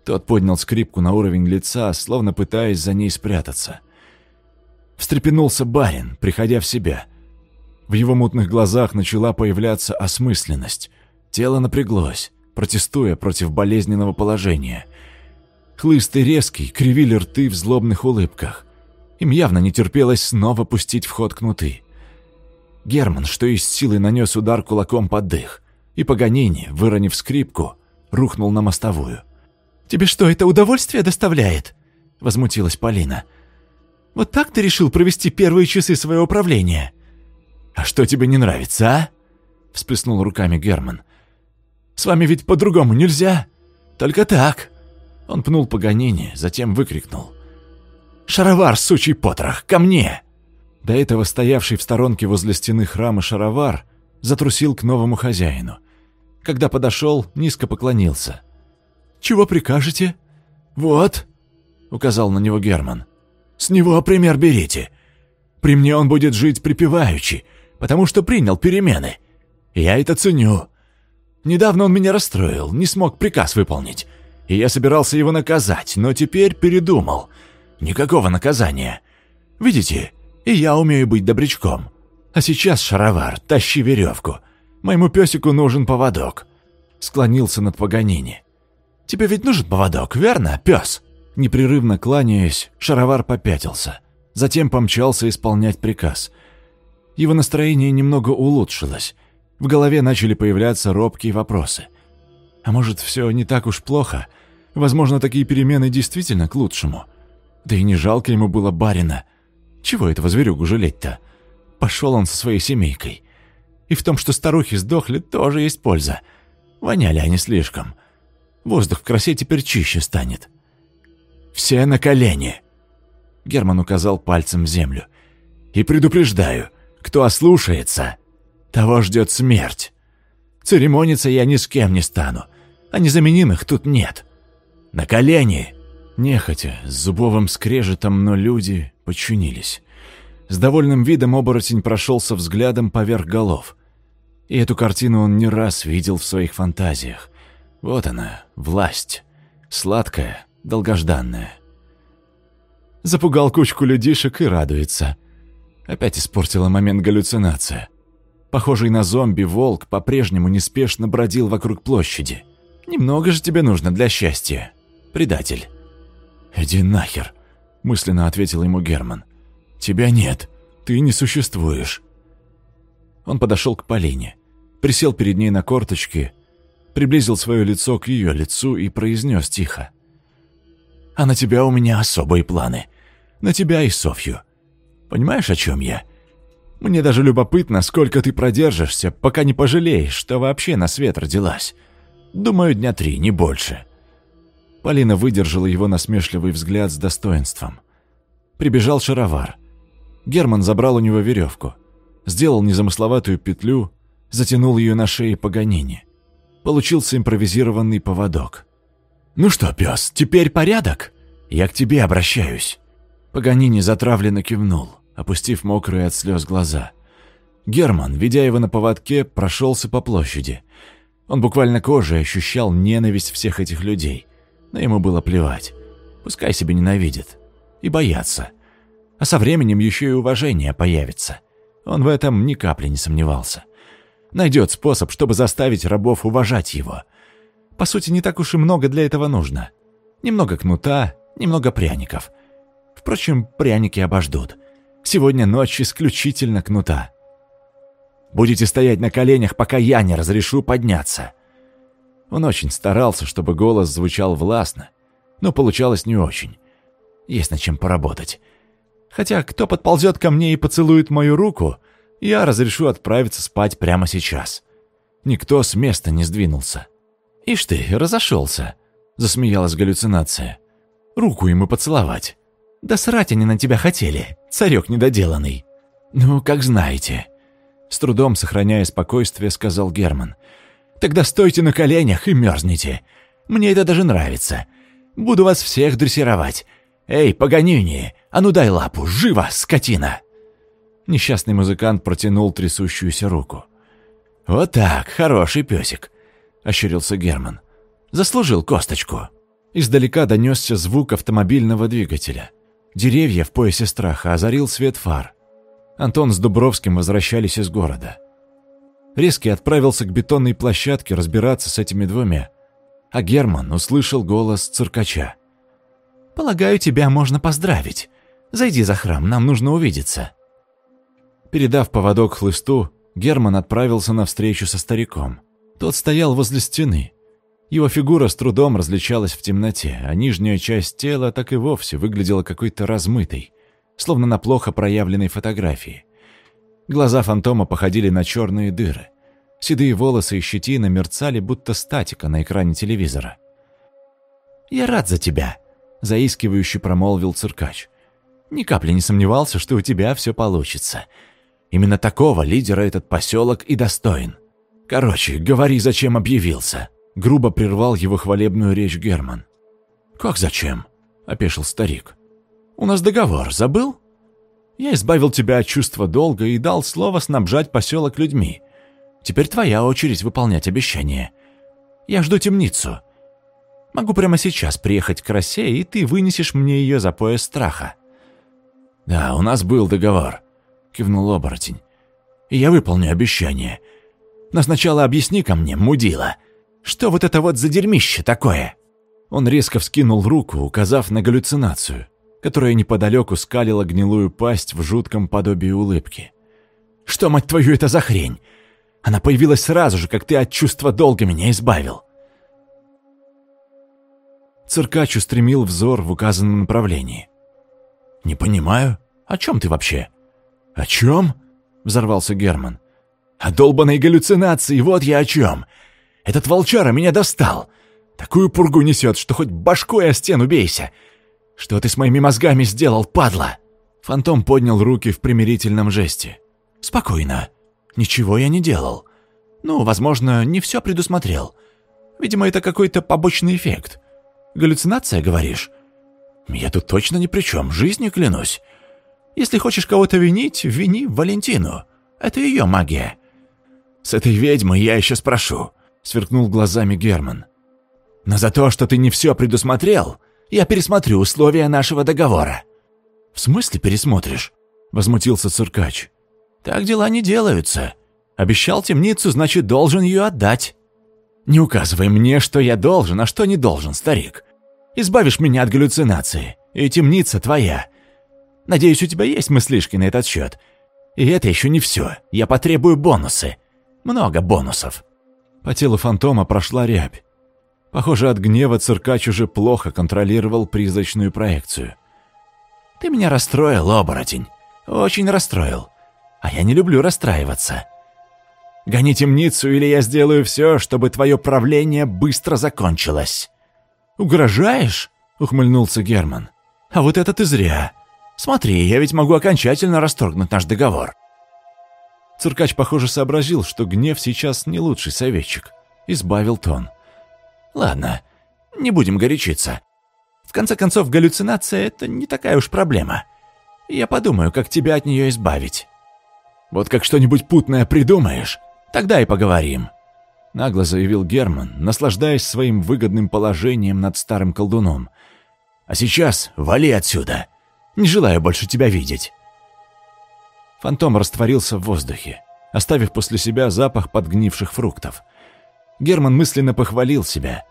Тот поднял скрипку на уровень лица, словно пытаясь за ней спрятаться. Встрепенулся барин, приходя в себя. В его мутных глазах начала появляться осмысленность. Тело напряглось, протестуя против болезненного положения. Хлысты резкий кривили рты в злобных улыбках. Им явно не терпелось снова пустить в ход кнуты. Герман, что из силы нанес удар кулаком под дых и Паганини, выронив скрипку, рухнул на мостовую. «Тебе что, это удовольствие доставляет?» — возмутилась Полина. «Вот так ты решил провести первые часы своего правления?» «А что тебе не нравится, а?» — всплеснул руками Герман. «С вами ведь по-другому нельзя. Только так». Он пнул Паганини, затем выкрикнул. «Шаровар, сучий потрох, ко мне!» До этого стоявший в сторонке возле стены храма шаровар затрусил к новому хозяину. Когда подошел, низко поклонился. «Чего прикажете?» «Вот», — указал на него Герман. «С него пример берите. При мне он будет жить припеваючи, потому что принял перемены. Я это ценю. Недавно он меня расстроил, не смог приказ выполнить, и я собирался его наказать, но теперь передумал. Никакого наказания. Видите, и я умею быть добрячком. А сейчас, шаровар, тащи веревку. Моему песику нужен поводок. Склонился над Паганини. Тебе ведь нужен поводок, верно, пес? Непрерывно кланяясь, шаровар попятился. Затем помчался исполнять приказ. Его настроение немного улучшилось. В голове начали появляться робкие вопросы. А может, все не так уж плохо? Возможно, такие перемены действительно к лучшему. Да и не жалко ему было барина. Чего этого зверюгу жалеть-то? Пошел он со своей семейкой. И в том, что старухи сдохли, тоже есть польза. Воняли они слишком. Воздух в красе теперь чище станет. «Все на колени!» Герман указал пальцем в землю. «И предупреждаю, кто ослушается, того ждет смерть. Церемониться я ни с кем не стану, а незаменимых тут нет. На колени!» Нехотя, с зубовым скрежетом, но люди подчинились. С довольным видом оборотень прошелся взглядом поверх голов. И эту картину он не раз видел в своих фантазиях. Вот она, власть. Сладкая, долгожданная. Запугал кучку людишек и радуется. Опять испортила момент галлюцинация. Похожий на зомби волк по-прежнему неспешно бродил вокруг площади. «Немного же тебе нужно для счастья, предатель». «Иди нахер», — мысленно ответил ему Герман. «Тебя нет, ты не существуешь». Он подошел к Полине, присел перед ней на корточки, приблизил свое лицо к ее лицу и произнес тихо. «А на тебя у меня особые планы. На тебя и Софью. Понимаешь, о чем я? Мне даже любопытно, сколько ты продержишься, пока не пожалеешь, что вообще на свет родилась. Думаю, дня три, не больше». Полина выдержала его насмешливый взгляд с достоинством. Прибежал шаровар. Герман забрал у него веревку, сделал незамысловатую петлю, затянул ее на шее Паганини. Получился импровизированный поводок. «Ну что, пес, теперь порядок? Я к тебе обращаюсь». Паганини затравленно кивнул, опустив мокрые от слез глаза. Герман, ведя его на поводке, прошелся по площади. Он буквально кожей ощущал ненависть всех этих людей – но ему было плевать. Пускай себе ненавидят. И боятся. А со временем еще и уважение появится. Он в этом ни капли не сомневался. Найдет способ, чтобы заставить рабов уважать его. По сути, не так уж и много для этого нужно. Немного кнута, немного пряников. Впрочем, пряники обождут. Сегодня ночь исключительно кнута. Будете стоять на коленях, пока я не разрешу подняться. Он очень старался, чтобы голос звучал властно, но получалось не очень. Есть над чем поработать. Хотя кто подползет ко мне и поцелует мою руку, я разрешу отправиться спать прямо сейчас. Никто с места не сдвинулся. «Ишь ты, разошелся», — засмеялась галлюцинация. «Руку ему поцеловать». «Да срать они на тебя хотели, царек недоделанный». «Ну, как знаете». С трудом сохраняя спокойствие, сказал Герман — Тогда стойте на коленях и мерзните. Мне это даже нравится. Буду вас всех дрессировать. Эй, Паганини, а ну дай лапу, живо, скотина!» Несчастный музыкант протянул трясущуюся руку. «Вот так, хороший песик», — ощурился Герман. «Заслужил косточку». Издалека донесся звук автомобильного двигателя. Деревья в поясе страха озарил свет фар. Антон с Дубровским возвращались из города. Резкий отправился к бетонной площадке разбираться с этими двумя. А Герман услышал голос циркача. «Полагаю, тебя можно поздравить. Зайди за храм, нам нужно увидеться». Передав поводок хлысту, Герман отправился на встречу со стариком. Тот стоял возле стены. Его фигура с трудом различалась в темноте, а нижняя часть тела так и вовсе выглядела какой-то размытой, словно на плохо проявленной фотографии. Глаза фантома походили на черные дыры. Седые волосы и щетина мерцали, будто статика на экране телевизора. «Я рад за тебя», — заискивающе промолвил циркач. «Ни капли не сомневался, что у тебя все получится. Именно такого лидера этот поселок и достоин. Короче, говори, зачем объявился». Грубо прервал его хвалебную речь Герман. «Как зачем?» — опешил старик. «У нас договор, забыл? Я избавил тебя от чувства долга и дал слово снабжать поселок людьми. Теперь твоя очередь выполнять обещание. Я жду темницу. Могу прямо сейчас приехать к Росе, и ты вынесешь мне ее за пояс страха». «Да, у нас был договор», — кивнул оборотень. «И я выполню обещание. Но сначала объясни ко мне, мудила, что вот это вот за дерьмище такое?» Он резко вскинул руку, указав на галлюцинацию, которая неподалеку скалила гнилую пасть в жутком подобии улыбки. «Что, мать твою, это за хрень? Она появилась сразу же, как ты от чувства долга меня избавил». Циркач устремил взор в указанном направлении. «Не понимаю, о чем ты вообще?» «О чем?» — взорвался Герман. «О долбанной галлюцинации, вот я о чем! Этот волчара меня достал! Такую пургу несет, что хоть башкой о стену бейся! Что ты с моими мозгами сделал, падла?» Фантом поднял руки в примирительном жесте. «Спокойно. Ничего я не делал. Ну, возможно, не все предусмотрел. Видимо, это какой-то побочный эффект. Галлюцинация, говоришь? Я тут точно ни при чем, жизнью клянусь. Если хочешь кого-то винить, вини Валентину. Это ее магия. С этой ведьмой я еще спрошу, сверкнул глазами Герман. Но за то, что ты не все предусмотрел, я пересмотрю условия нашего договора. В смысле пересмотришь? Возмутился циркач. Так дела не делаются. Обещал темницу, значит, должен ее отдать. Не указывай мне, что я должен, а что не должен, старик. Избавишь меня от галлюцинации, и темница твоя. Надеюсь, у тебя есть мыслишки на этот счет. И это еще не все. Я потребую бонусы. Много бонусов. По телу фантома прошла рябь. Похоже, от гнева циркач уже плохо контролировал призрачную проекцию. «Ты меня расстроил, оборотень. Очень расстроил. А я не люблю расстраиваться. Гони темницу, или я сделаю все, чтобы твое правление быстро закончилось». «Угрожаешь?» — ухмыльнулся Герман. «А вот это ты зря. Смотри, я ведь могу окончательно расторгнуть наш договор». Циркач, похоже, сообразил, что гнев сейчас не лучший советчик. Избавил тон. «Ладно, не будем горячиться. В конце концов, галлюцинация — это не такая уж проблема. Я подумаю, как тебя от нее избавить. Вот как что-нибудь путное придумаешь, тогда и поговорим». Нагло заявил Герман, наслаждаясь своим выгодным положением над старым колдуном. «А сейчас вали отсюда. Не желаю больше тебя видеть». Фантом растворился в воздухе, оставив после себя запах подгнивших фруктов. Герман мысленно похвалил себя.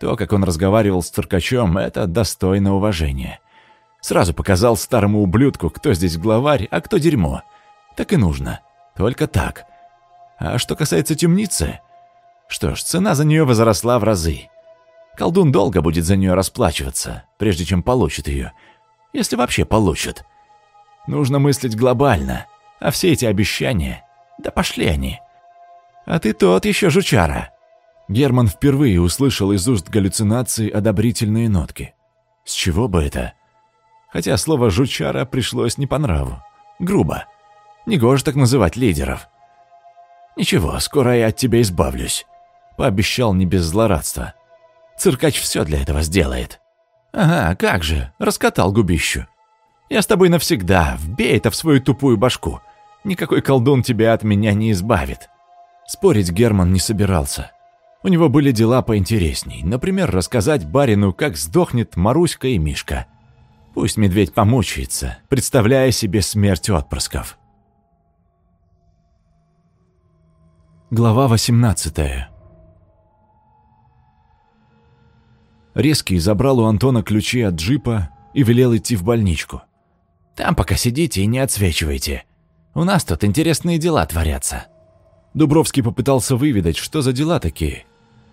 То, как он разговаривал с циркачом, это достойно уважения. Сразу показал старому ублюдку, кто здесь главарь, а кто дерьмо. Так и нужно. Только так. А что касается темницы... Что ж, цена за нее возросла в разы. Колдун долго будет за нее расплачиваться, прежде чем получит ее. Если вообще получит. Нужно мыслить глобально. А все эти обещания... Да пошли они. А ты тот еще жучара. Герман впервые услышал из уст галлюцинации одобрительные нотки. С чего бы это? Хотя слово «жучара» пришлось не по нраву. Грубо. Негоже так называть лидеров. Ничего, скоро я от тебя избавлюсь. Пообещал не без злорадства. Циркач все для этого сделает. Ага, как же, раскатал губищу. Я с тобой навсегда, вбей это в свою тупую башку. Никакой колдун тебя от меня не избавит. Спорить Герман не собирался. У него были дела поинтересней. Например, рассказать барину, как сдохнет Маруська и Мишка. Пусть медведь помучается, представляя себе смерть отпрысков. Глава 18 Резкий забрал у Антона ключи от джипа и велел идти в больничку. «Там пока сидите и не отсвечивайте. У нас тут интересные дела творятся». Дубровский попытался выведать, что за дела такие,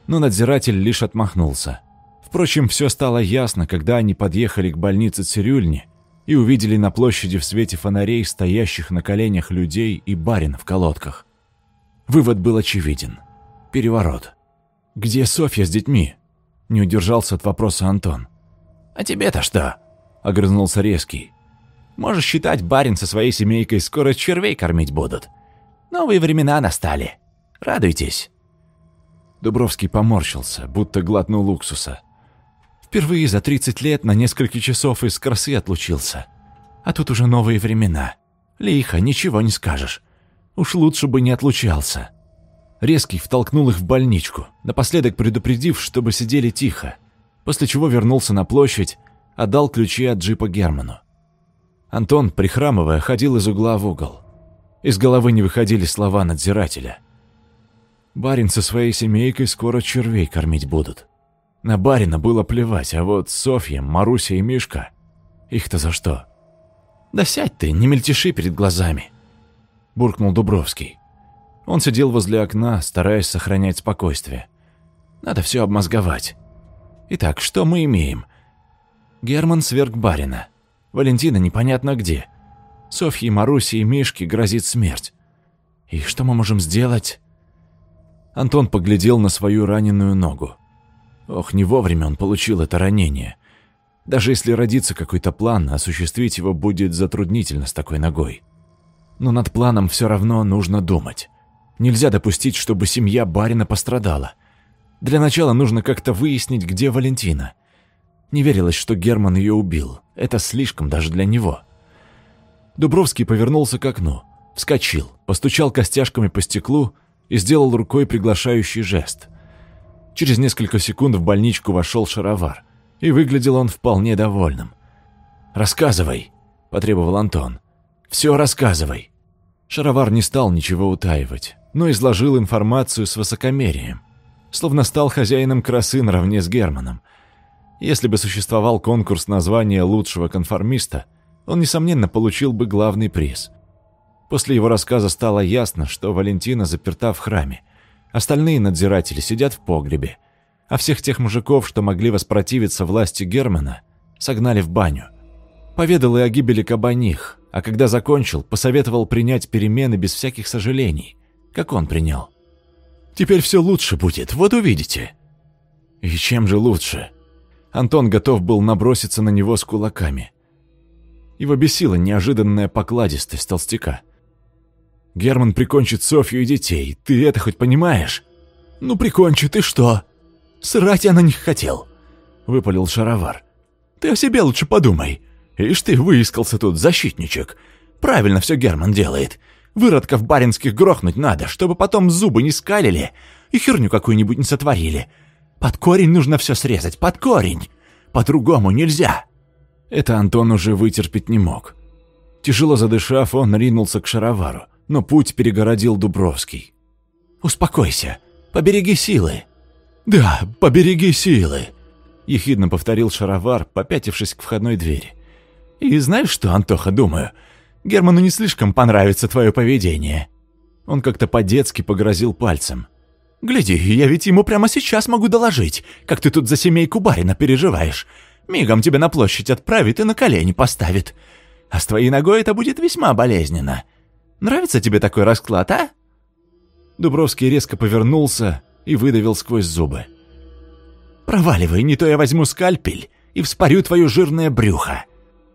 но надзиратель лишь отмахнулся. Впрочем, все стало ясно, когда они подъехали к больнице Цирюльни и увидели на площади в свете фонарей стоящих на коленях людей и барин в колодках. Вывод был очевиден. Переворот. «Где Софья с детьми?» – не удержался от вопроса Антон. «А тебе-то что?» – огрызнулся резкий. «Можешь считать, барин со своей семейкой скоро червей кормить будут. Новые времена настали. Радуйтесь». Дубровский поморщился, будто глотнул уксуса. Впервые за 30 лет на несколько часов из красы отлучился. А тут уже новые времена. Лихо, ничего не скажешь. Уж лучше бы не отлучался. Резкий втолкнул их в больничку, напоследок предупредив, чтобы сидели тихо, после чего вернулся на площадь, отдал ключи от джипа Герману. Антон, прихрамывая, ходил из угла в угол. Из головы не выходили слова надзирателя. Барин со своей семейкой скоро червей кормить будут. На барина было плевать, а вот Софья, Маруся и Мишка... Их-то за что? «Да сядь ты, не мельтеши перед глазами», — буркнул Дубровский. Он сидел возле окна, стараясь сохранять спокойствие. Надо все обмозговать. Итак, что мы имеем? Герман сверг барина. Валентина непонятно где. Софье, Марусе и Мишке грозит смерть. И что мы можем сделать? Антон поглядел на свою раненую ногу. Ох, не вовремя он получил это ранение. Даже если родится какой-то план, осуществить его будет затруднительно с такой ногой. Но над планом все равно нужно думать. Нельзя допустить, чтобы семья барина пострадала. Для начала нужно как-то выяснить, где Валентина. Не верилось, что Герман ее убил. Это слишком даже для него. Дубровский повернулся к окну, вскочил, постучал костяшками по стеклу и сделал рукой приглашающий жест. Через несколько секунд в больничку вошел шаровар, и выглядел он вполне довольным. «Рассказывай», – потребовал Антон. «Все рассказывай». Шаровар не стал ничего утаивать, но изложил информацию с высокомерием, словно стал хозяином красы наравне с Германом. Если бы существовал конкурс на звание лучшего конформиста, он, несомненно, получил бы главный приз. После его рассказа стало ясно, что Валентина заперта в храме. Остальные надзиратели сидят в погребе, а всех тех мужиков, что могли воспротивиться власти Германа, согнали в баню. Поведал и о гибели кабаних, а когда закончил, посоветовал принять перемены без всяких сожалений, как он принял. «Теперь все лучше будет, вот увидите». «И чем же лучше?» Антон готов был наброситься на него с кулаками. Его бесила неожиданная покладистость толстяка. «Герман прикончит Софью и детей, ты это хоть понимаешь?» «Ну прикончит, и что? Срать я на них хотел», — выпалил шаровар. «Ты о себе лучше подумай. Ишь ты, выискался тут защитничек. Правильно все Герман делает. Выродков баринских грохнуть надо, чтобы потом зубы не скалили и херню какую-нибудь не сотворили. Под корень нужно все срезать, под корень. По-другому нельзя. Это Антон уже вытерпеть не мог. Тяжело задышав, он ринулся к шаровару, но путь перегородил Дубровский. «Успокойся, побереги силы». «Да, побереги силы», — ехидно повторил шаровар, попятившись к входной двери. И знаешь что, Антоха, думаю, Герману не слишком понравится твое поведение. Он как-то по-детски погрозил пальцем. Гляди, я ведь ему прямо сейчас могу доложить, как ты тут за семейку барина переживаешь. Мигом тебя на площадь отправит и на колени поставит. А с твоей ногой это будет весьма болезненно. Нравится тебе такой расклад, а?» Дубровский резко повернулся и выдавил сквозь зубы. «Проваливай, не то я возьму скальпель и вспорю твое жирное брюхо.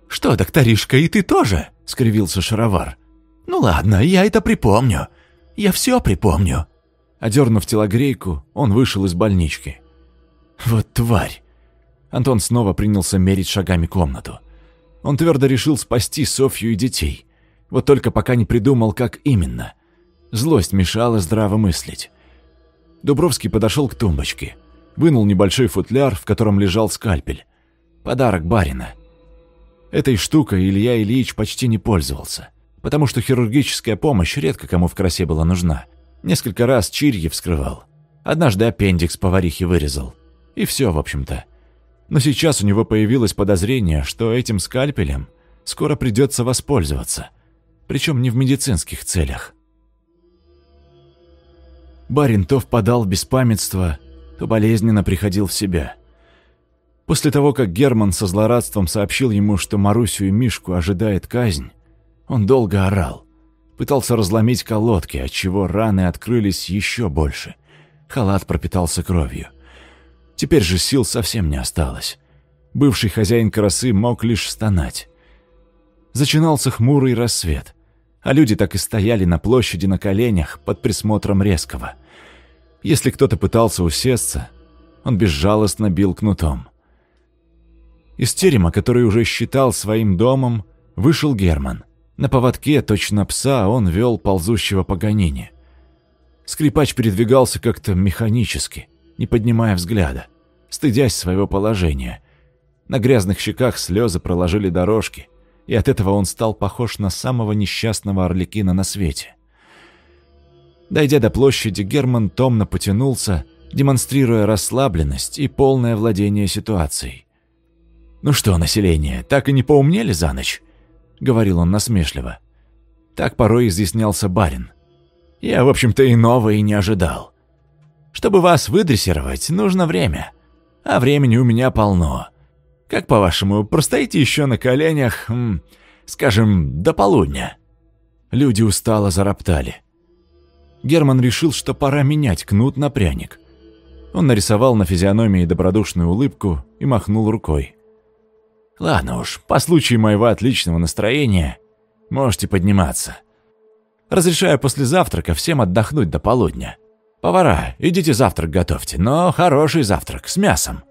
«Что, докторишка, и ты тоже?» — скривился шаровар. «Ну ладно, я это припомню. Я все припомню». Одернув телогрейку, он вышел из больнички. «Вот тварь!» Антон снова принялся мерить шагами комнату. Он твердо решил спасти Софью и детей. Вот только пока не придумал, как именно. Злость мешала здраво мыслить. Дубровский подошел к тумбочке. Вынул небольшой футляр, в котором лежал скальпель. Подарок барина. Этой штукой Илья Ильич почти не пользовался, потому что хирургическая помощь редко кому в красе была нужна. Несколько раз чирьи вскрывал. Однажды аппендикс поварихи вырезал. И все, в общем-то. Но сейчас у него появилось подозрение, что этим скальпелем скоро придется воспользоваться. Причем не в медицинских целях. Барин то впадал в беспамятство, то болезненно приходил в себя. После того, как Герман со злорадством сообщил ему, что Марусю и Мишку ожидает казнь, он долго орал. Пытался разломить колодки, отчего раны открылись еще больше. Халат пропитался кровью. Теперь же сил совсем не осталось. Бывший хозяин красы мог лишь стонать. Зачинался хмурый рассвет, а люди так и стояли на площади на коленях под присмотром резкого. Если кто-то пытался усесться, он безжалостно бил кнутом. Из терема, который уже считал своим домом, вышел Герман. На поводке, точно пса, он вел ползущего Паганини. Скрипач передвигался как-то механически, не поднимая взгляда, стыдясь своего положения. На грязных щеках слезы проложили дорожки, и от этого он стал похож на самого несчастного орликина на свете. Дойдя до площади, Герман томно потянулся, демонстрируя расслабленность и полное владение ситуацией. «Ну что, население, так и не поумнели за ночь?» — говорил он насмешливо. Так порой изъяснялся барин. «Я, в общем-то, иного и не ожидал. Чтобы вас выдрессировать, нужно время. А времени у меня полно. Как, по-вашему, простоите еще на коленях, м, скажем, до полудня?» Люди устало зароптали. Герман решил, что пора менять кнут на пряник. Он нарисовал на физиономии добродушную улыбку и махнул рукой. Ладно уж, по случаю моего отличного настроения можете подниматься. Разрешаю после завтрака всем отдохнуть до полудня. Повара, идите завтрак готовьте, но хороший завтрак, с мясом.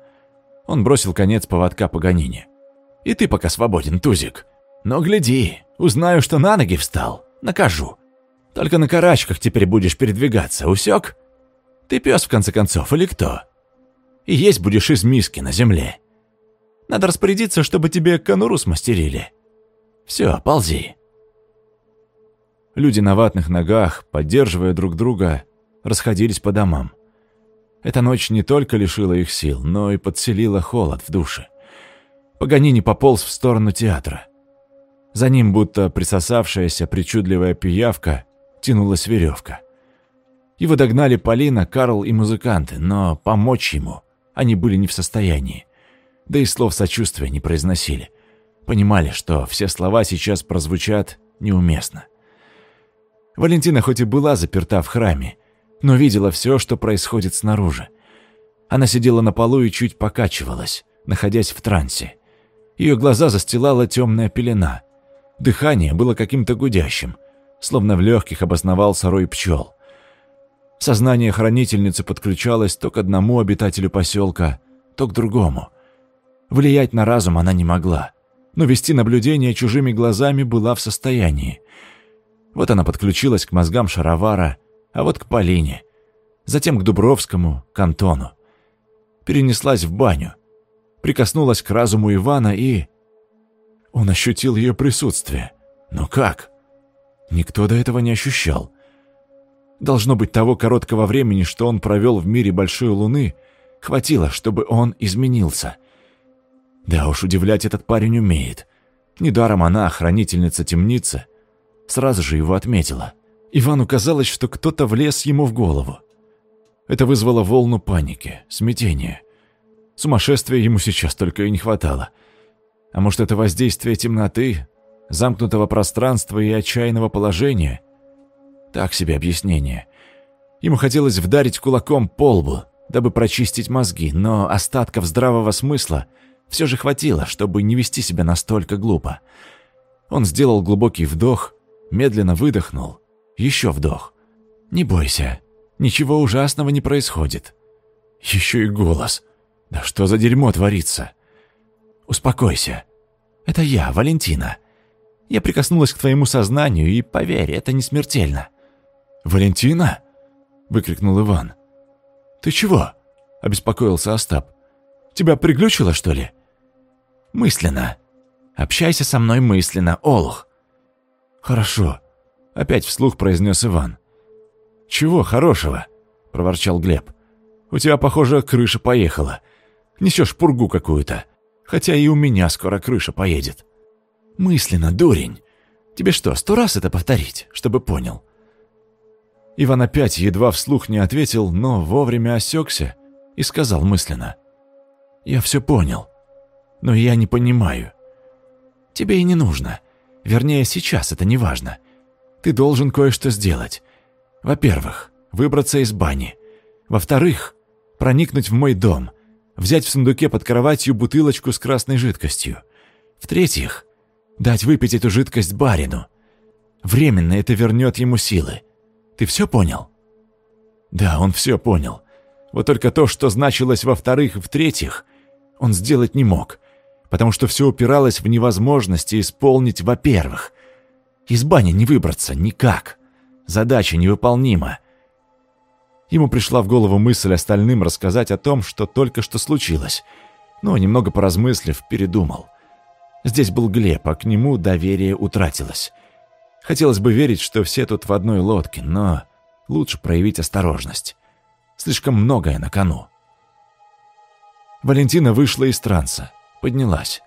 Он бросил конец поводка по гонине. И ты пока свободен, Тузик. Но гляди, узнаю, что на ноги встал, накажу. Только на карачках теперь будешь передвигаться, усек? Ты пес, в конце концов, или кто? И есть будешь из миски на земле. Надо распорядиться, чтобы тебе конуру смастерили. Все, ползи». Люди на ватных ногах, поддерживая друг друга, расходились по домам. Эта ночь не только лишила их сил, но и подселила холод в душе. Паганини пополз в сторону театра. За ним, будто присосавшаяся причудливая пиявка, тянулась веревка. Его догнали Полина, Карл и музыканты, но помочь ему они были не в состоянии да и слов сочувствия не произносили. Понимали, что все слова сейчас прозвучат неуместно. Валентина хоть и была заперта в храме, но видела все, что происходит снаружи. Она сидела на полу и чуть покачивалась, находясь в трансе. Ее глаза застилала темная пелена. Дыхание было каким-то гудящим, словно в легких обосновался рой пчел. Сознание хранительницы подключалось то к одному обитателю поселка, то к другому – Влиять на разум она не могла, но вести наблюдение чужими глазами была в состоянии. Вот она подключилась к мозгам Шаровара, а вот к Полине, затем к Дубровскому, к Антону. Перенеслась в баню, прикоснулась к разуму Ивана и... Он ощутил ее присутствие. Но как? Никто до этого не ощущал. Должно быть, того короткого времени, что он провел в мире Большой Луны, хватило, чтобы он изменился — да уж, удивлять этот парень умеет. Недаром она, хранительница темницы, сразу же его отметила. Ивану казалось, что кто-то влез ему в голову. Это вызвало волну паники, смятения. Сумасшествия ему сейчас только и не хватало. А может, это воздействие темноты, замкнутого пространства и отчаянного положения? Так себе объяснение. Ему хотелось вдарить кулаком по лбу, дабы прочистить мозги, но остатков здравого смысла – все же хватило, чтобы не вести себя настолько глупо. Он сделал глубокий вдох, медленно выдохнул. Еще вдох. «Не бойся, ничего ужасного не происходит». Еще и голос. «Да что за дерьмо творится?» «Успокойся. Это я, Валентина. Я прикоснулась к твоему сознанию, и, поверь, это не смертельно». «Валентина?» — выкрикнул Иван. «Ты чего?» — обеспокоился Остап. «Тебя приглючило, что ли?» Мысленно. Общайся со мной мысленно, Олух. Хорошо. Опять вслух произнес Иван. Чего хорошего? Проворчал Глеб. У тебя, похоже, крыша поехала. Несешь пургу какую-то. Хотя и у меня скоро крыша поедет. Мысленно, дурень. Тебе что, сто раз это повторить, чтобы понял? Иван опять едва вслух не ответил, но вовремя осекся и сказал мысленно. Я все понял. Но я не понимаю. Тебе и не нужно. Вернее, сейчас это не важно. Ты должен кое-что сделать. Во-первых, выбраться из бани. Во-вторых, проникнуть в мой дом, взять в сундуке под кроватью бутылочку с красной жидкостью. В-третьих, дать выпить эту жидкость барину. Временно это вернет ему силы. Ты все понял? Да, он все понял. Вот только то, что значилось во-вторых и в-третьих, он сделать не мог, потому что все упиралось в невозможности исполнить во-первых. Из бани не выбраться никак. Задача невыполнима. Ему пришла в голову мысль остальным рассказать о том, что только что случилось, но, немного поразмыслив, передумал. Здесь был Глеб, а к нему доверие утратилось. Хотелось бы верить, что все тут в одной лодке, но лучше проявить осторожность. Слишком многое на кону. Валентина вышла из транса, поднялась.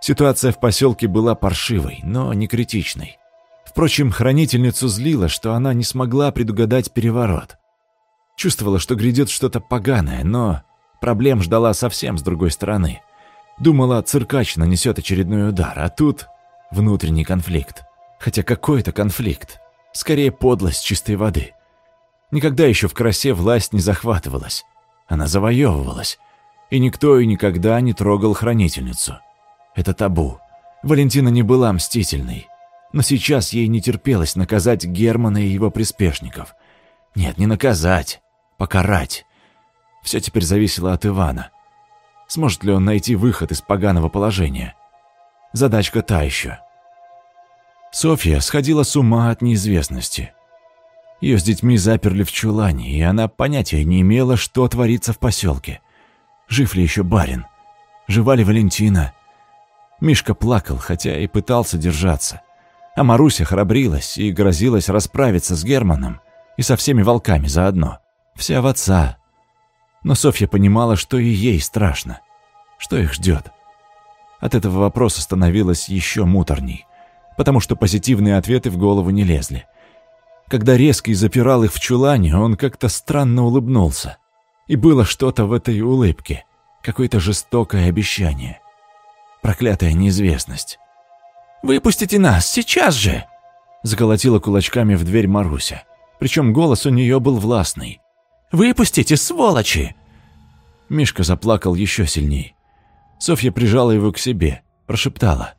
Ситуация в поселке была паршивой, но не критичной. Впрочем, хранительницу злило, что она не смогла предугадать переворот. Чувствовала, что грядет что-то поганое, но проблем ждала совсем с другой стороны. Думала, циркач нанесет очередной удар, а тут внутренний конфликт. Хотя какой это конфликт? Скорее подлость чистой воды. Никогда еще в красе власть не захватывалась. Она завоевывалась. И никто и никогда не трогал хранительницу. Это табу. Валентина не была мстительной. Но сейчас ей не терпелось наказать Германа и его приспешников. Нет, не наказать, покарать. Все теперь зависело от Ивана. Сможет ли он найти выход из поганого положения? Задачка та еще. Софья сходила с ума от неизвестности. Ее с детьми заперли в чулане, и она понятия не имела, что творится в поселке. Жив ли еще барин? Жива ли Валентина? Мишка плакал, хотя и пытался держаться. А Маруся храбрилась и грозилась расправиться с Германом и со всеми волками заодно. Вся в отца. Но Софья понимала, что и ей страшно. Что их ждет? От этого вопроса становилось еще муторней потому что позитивные ответы в голову не лезли. Когда резкий запирал их в чулане, он как-то странно улыбнулся. И было что-то в этой улыбке, какое-то жестокое обещание. Проклятая неизвестность. «Выпустите нас, сейчас же!» Заколотила кулачками в дверь Маруся. Причем голос у нее был властный. «Выпустите, сволочи!» Мишка заплакал еще сильней. Софья прижала его к себе, прошептала.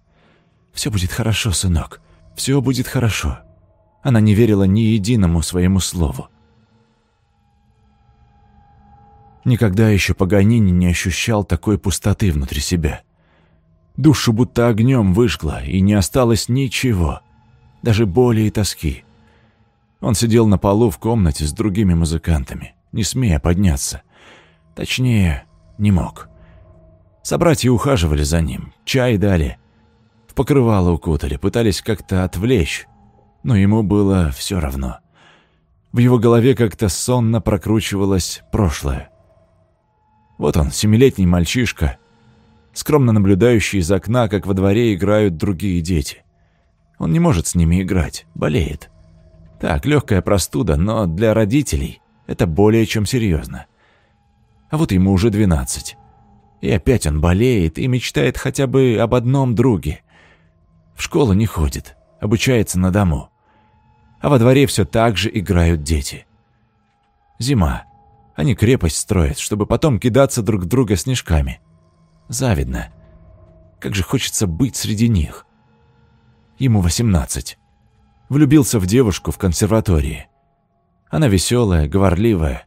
«Все будет хорошо, сынок, все будет хорошо». Она не верила ни единому своему слову. Никогда еще Паганини не ощущал такой пустоты внутри себя. Душу будто огнем выжгла, и не осталось ничего, даже боли и тоски. Он сидел на полу в комнате с другими музыкантами, не смея подняться. Точнее, не мог. Собратья ухаживали за ним, чай дали, покрывало укутали, пытались как-то отвлечь, но ему было все равно. В его голове как-то сонно прокручивалось прошлое. Вот он, семилетний мальчишка, скромно наблюдающий из окна, как во дворе играют другие дети. Он не может с ними играть, болеет. Так, легкая простуда, но для родителей это более чем серьезно. А вот ему уже 12. И опять он болеет и мечтает хотя бы об одном друге. В школу не ходит, обучается на дому. А во дворе все так же играют дети. Зима. Они крепость строят, чтобы потом кидаться друг друга снежками. Завидно. Как же хочется быть среди них. Ему 18. Влюбился в девушку в консерватории. Она веселая, говорливая.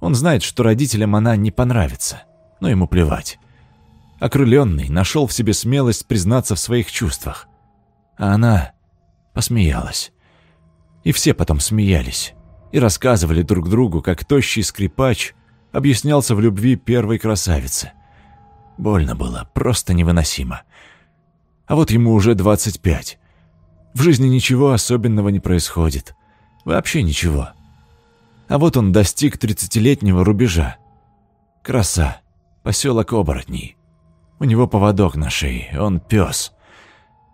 Он знает, что родителям она не понравится, но ему плевать. Окрыленный, нашел в себе смелость признаться в своих чувствах. А она посмеялась. И все потом смеялись. И рассказывали друг другу, как тощий скрипач объяснялся в любви первой красавицы. Больно было, просто невыносимо. А вот ему уже 25. В жизни ничего особенного не происходит. Вообще ничего. А вот он достиг тридцатилетнего рубежа. Краса. Поселок оборотней. У него поводок на шее, он пес.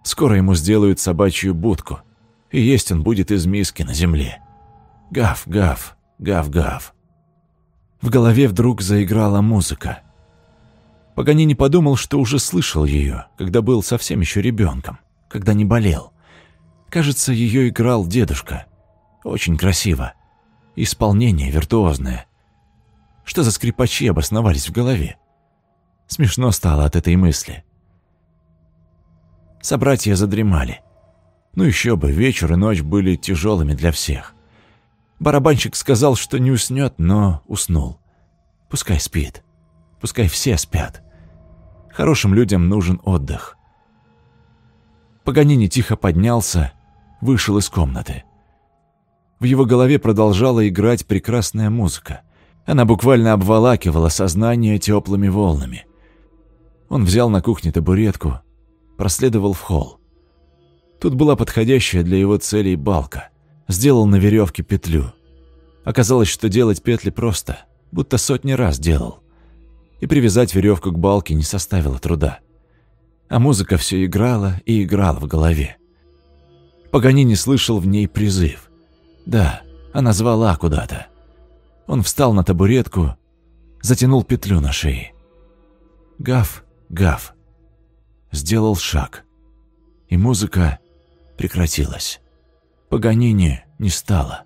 Скоро ему сделают собачью будку, и есть он будет из миски на земле. Гав, гав, гав, гав. В голове вдруг заиграла музыка. Паганини подумал, что уже слышал ее, когда был совсем еще ребенком, когда не болел. Кажется, ее играл дедушка. Очень красиво. Исполнение виртуозное. Что за скрипачи обосновались в голове? Смешно стало от этой мысли. Собратья задремали. Ну еще бы, вечер и ночь были тяжелыми для всех. Барабанщик сказал, что не уснет, но уснул. Пускай спит. Пускай все спят. Хорошим людям нужен отдых. Паганини тихо поднялся, вышел из комнаты. В его голове продолжала играть прекрасная музыка. Она буквально обволакивала сознание теплыми волнами. Он взял на кухне табуретку, проследовал в холл. Тут была подходящая для его целей балка. Сделал на веревке петлю. Оказалось, что делать петли просто, будто сотни раз делал и привязать веревку к балке не составило труда. А музыка все играла и играла в голове. Паганини слышал в ней призыв. Да, она звала куда-то. Он встал на табуретку, затянул петлю на шее. Гав, гав. Сделал шаг. И музыка прекратилась. Паганини не стало.